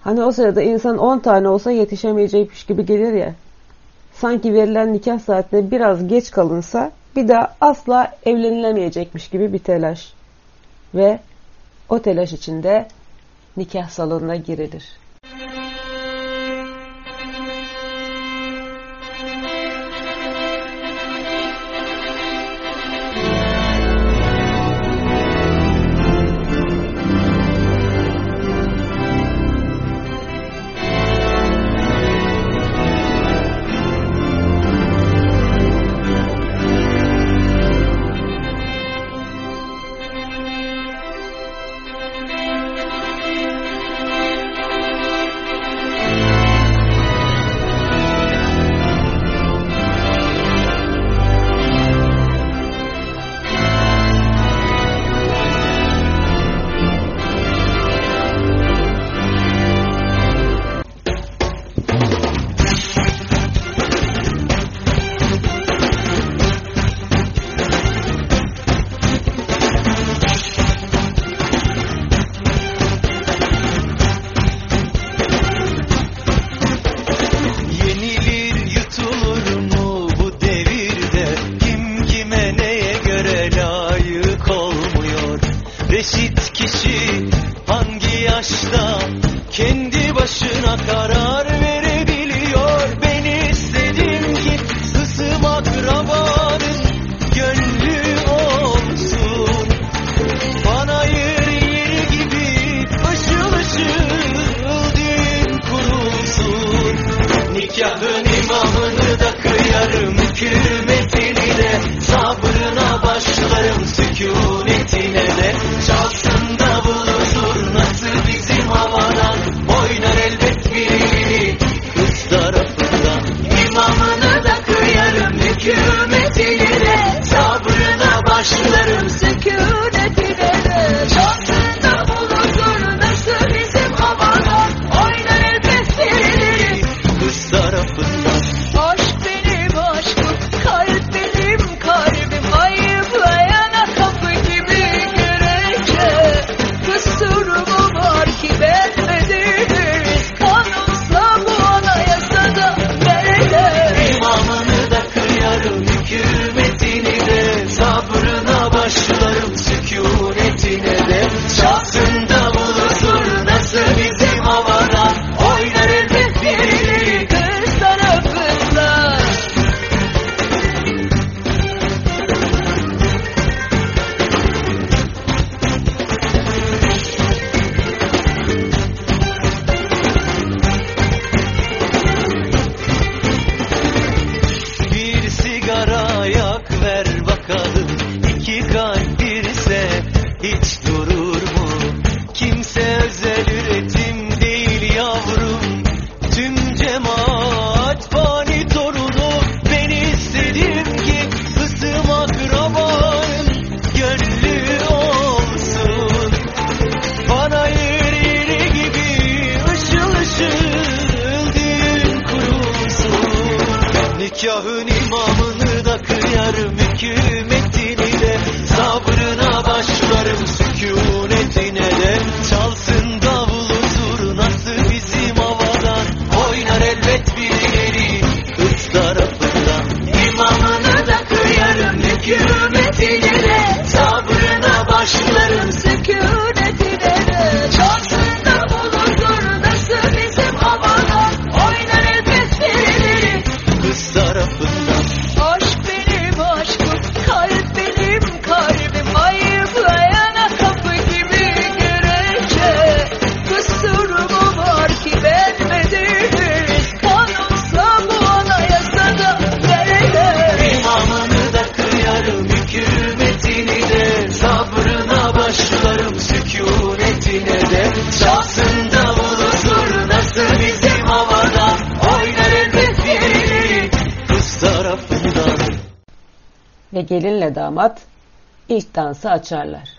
Hani o sırada insan on tane olsa yetişemeyecekmiş gibi gelir ya. Sanki verilen nikah saatine biraz geç kalınsa bir daha asla evlenilemeyecekmiş gibi bir telaş. Ve o telaş içinde nikah salonuna girilir. İmamını da kıyarım hükümetini de. Sabrına başlarım sükunetine de. Çalsın davulu zurnası bizim havadan. Oynar elbet birileri kız tarafından İmamını da kıyarım hükümetini de. Sabrına başlarım damat ilk dansı açarlar.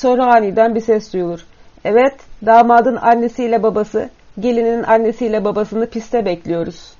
Sonra aniden bir ses duyulur. Evet, damadın annesiyle babası, gelinin annesiyle babasını piste bekliyoruz.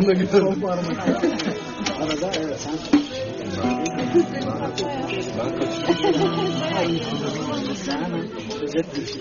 parmağımda gördüm. Son parmak. Arada evet. Ben kaçırdım. Özet bir şey.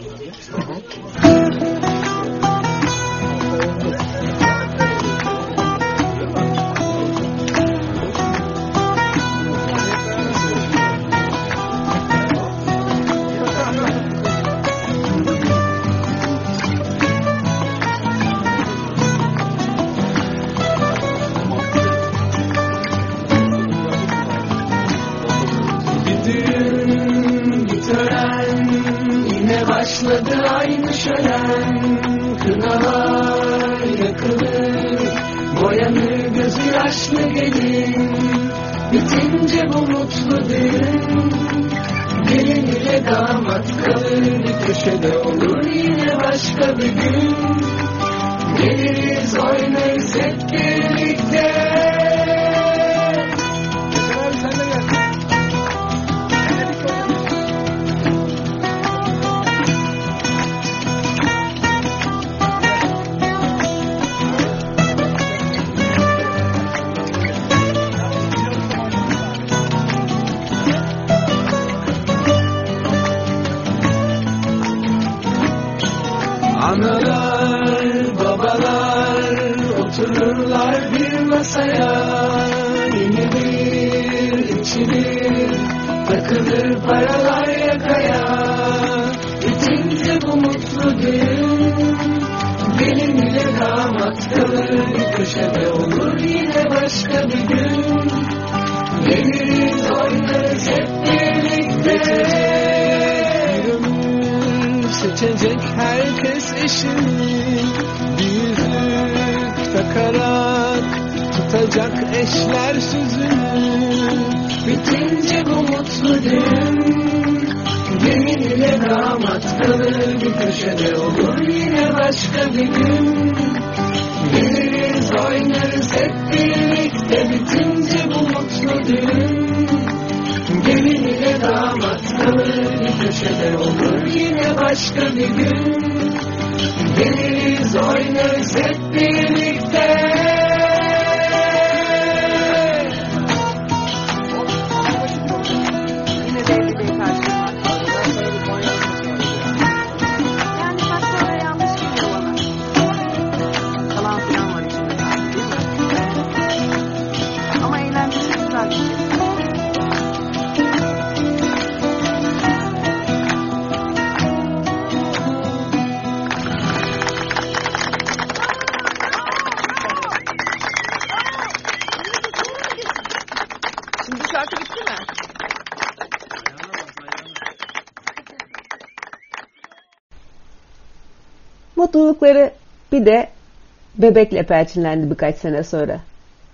bebekle perçinlendi birkaç sene sonra.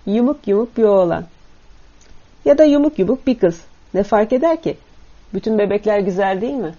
Yumuk yumuk bir oğlan. Ya da yumuk yumuk bir kız. Ne fark eder ki? Bütün bebekler güzel değil mi?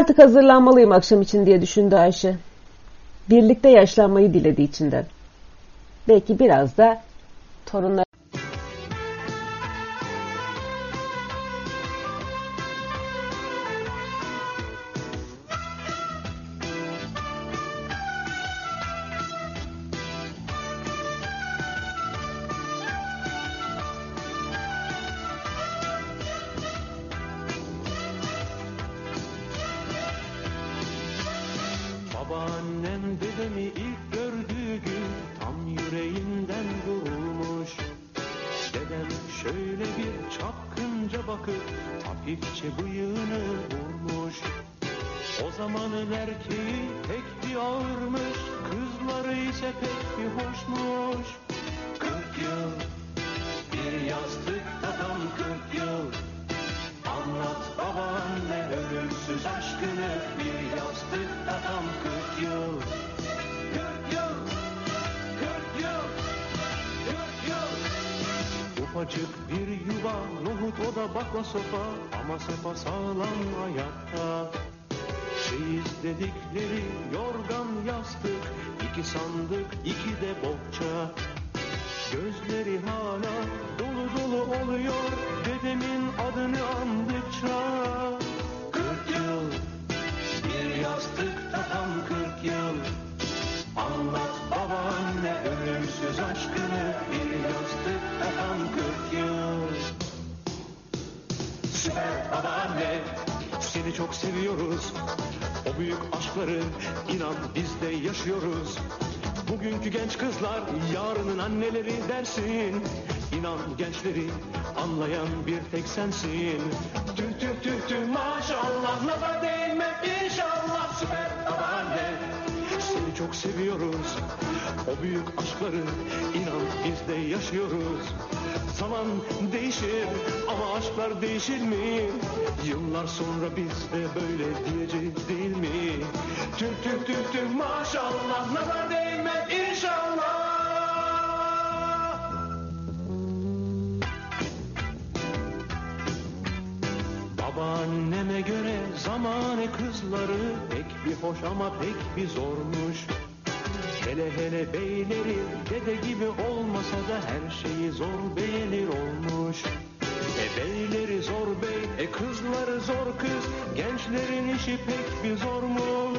Artık hazırlanmalıyım akşam için diye düşündü Ayşe. Birlikte yaşlanmayı diledi içinden. Belki biraz da torunlar çok seviyoruz. O büyük aşkları inan biz de yaşıyoruz. Bugünkü genç kızlar yarının anneleri dersin. İnan gençleri anlayan bir tek sensin. Tüh tüh tüh tüh maşallah lafa değmem inşallah süper babaanne. Seni çok seviyoruz. O büyük aşkları inan biz de yaşıyoruz. Zaman değişir ama aşklar değişir mi? Yıllar sonra biz de böyle diyeceğiz değil mi? Tüh tüh tüh tüh maşallah nazar değmez inşallah. Babaanneme göre zamanı kızları pek bir hoş ama pek bir zormuş. Hele hele beyleri dede gibi olmasa da her şeyi zor beğenir olmuş. E beyleri zor bey, e kızları zor kız, gençlerin işi pek bir zormuş.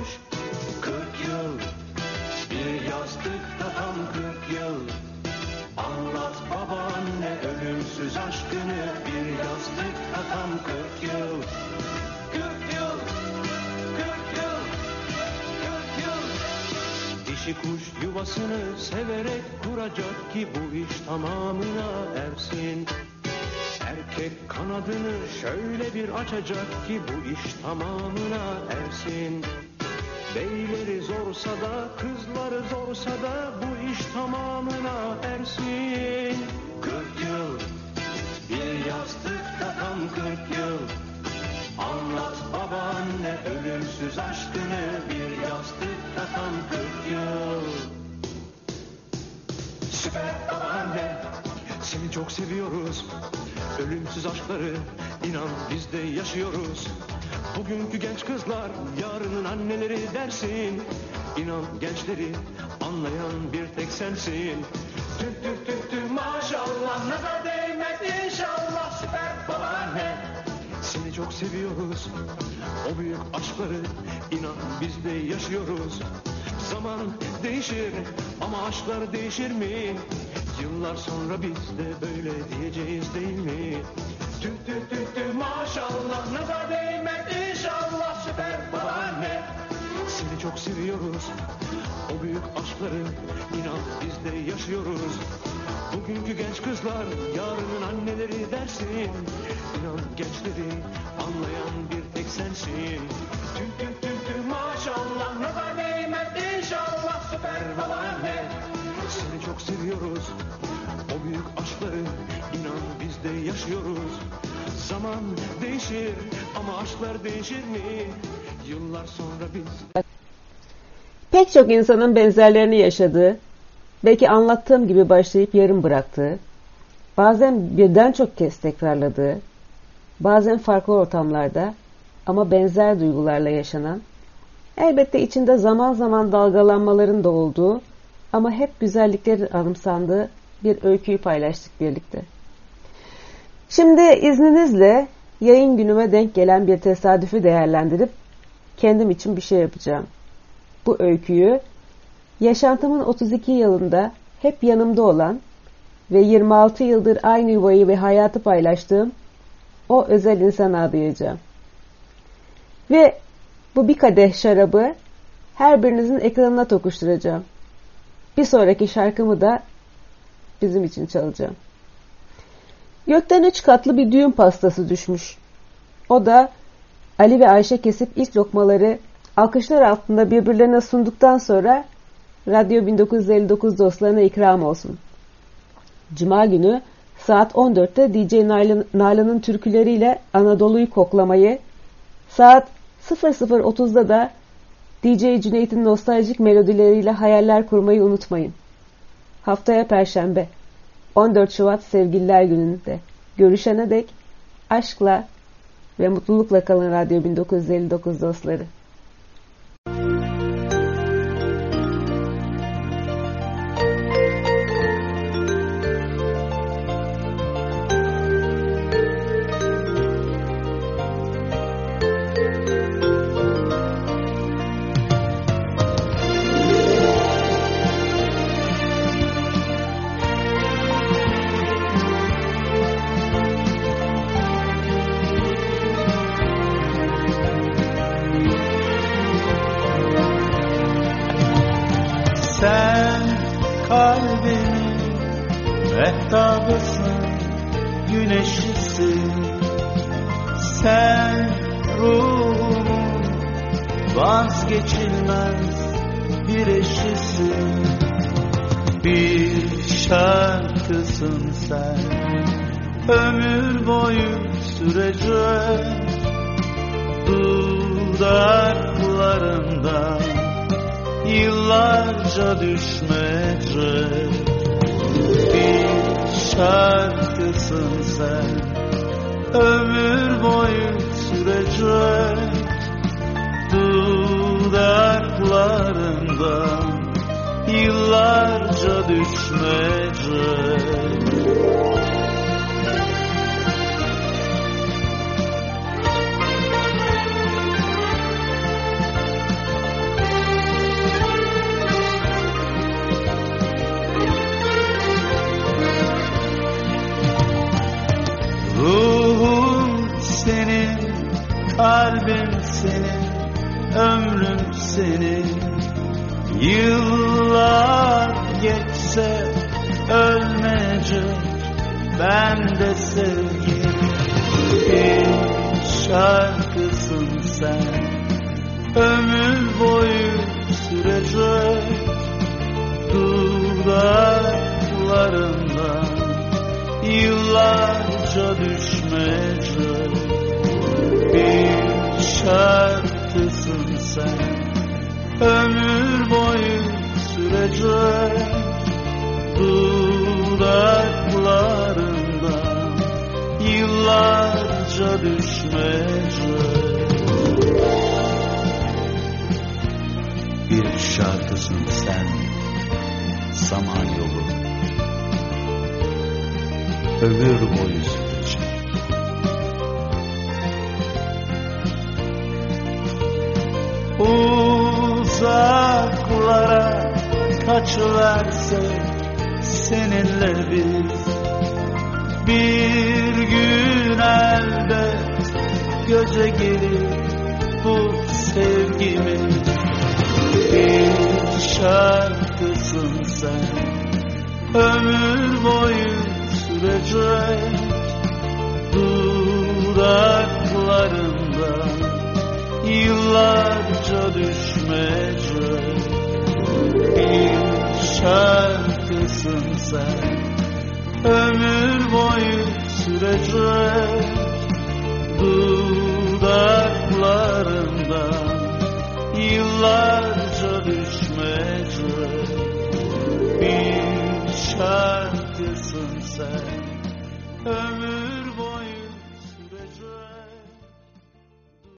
dünyasını severek kuracak ki bu iş tamamına ersin. Erkek kanadını şöyle bir açacak ki bu iş tamamına ersin. Beyleri zorsa da kızları zorsa da bu iş tamamına ersin. 40 yıl bir yastıkta tam 40 yıl anlat babaanne ölümsüz aşkını bir yastıkta tam 40 seni çok seviyoruz. Ölümsüz aşkları inan biz de yaşıyoruz. Bugünkü genç kızlar yarının anneleri dersin. İnan gençleri anlayan bir tek sensin. Tüh tüh tüh tüh maşallah nazar değmez inşallah süper babaanne. Seni çok seviyoruz. O büyük aşkları inan biz de yaşıyoruz. Zaman değişir ama aşklar değişir mi? Yıllar sonra biz de böyle diyeceğiz değil mi? Tüh tüh tüh tüh maşallah nazar değmez inşallah süper babaanne. Seni çok seviyoruz. O büyük aşkları inan biz de yaşıyoruz. Bugünkü genç kızlar yarının anneleri dersin. İnan gençleri anlayan bir tek sensin. Tüh tüh tüh tüh maşallah nazar değmez inşallah süper babaanne. Çok seviyoruz. O büyük aşkları inan biz de yaşıyoruz. Zaman değişir ama aşklar değişir mi? Yıllar sonra biz Pek çok insanın benzerlerini yaşadığı, belki anlattığım gibi başlayıp yarım bıraktığı, bazen birden çok kez tekrarladığı, bazen farklı ortamlarda, ama benzer duygularla yaşanan, elbette içinde zaman zaman dalgalanmaların da olduğu ama hep güzelliklerin anımsandığı bir öyküyü paylaştık birlikte. Şimdi izninizle yayın günüme denk gelen bir tesadüfü değerlendirip kendim için bir şey yapacağım. Bu öyküyü yaşantımın 32 yılında hep yanımda olan ve 26 yıldır aynı yuvayı ve hayatı paylaştığım o özel insana adayacağım. Ve bu bir kadeh şarabı her birinizin ekranına tokuşturacağım. Bir sonraki şarkımı da bizim için çalacağım. Gökten üç katlı bir düğün pastası düşmüş. O da Ali ve Ayşe kesip ilk lokmaları alkışlar altında birbirlerine sunduktan sonra Radyo 1959 dostlarına ikram olsun. Cuma günü saat 14'te DJ Nalan'ın türküleriyle Anadolu'yu koklamayı, saat 00.30'da da DJ Cüneyt'in nostaljik melodileriyle hayaller kurmayı unutmayın. Haftaya Perşembe 14 Şubat Sevgililer Günü'nde görüşene dek aşkla ve mutlulukla kalın Radyo 1959 dostları.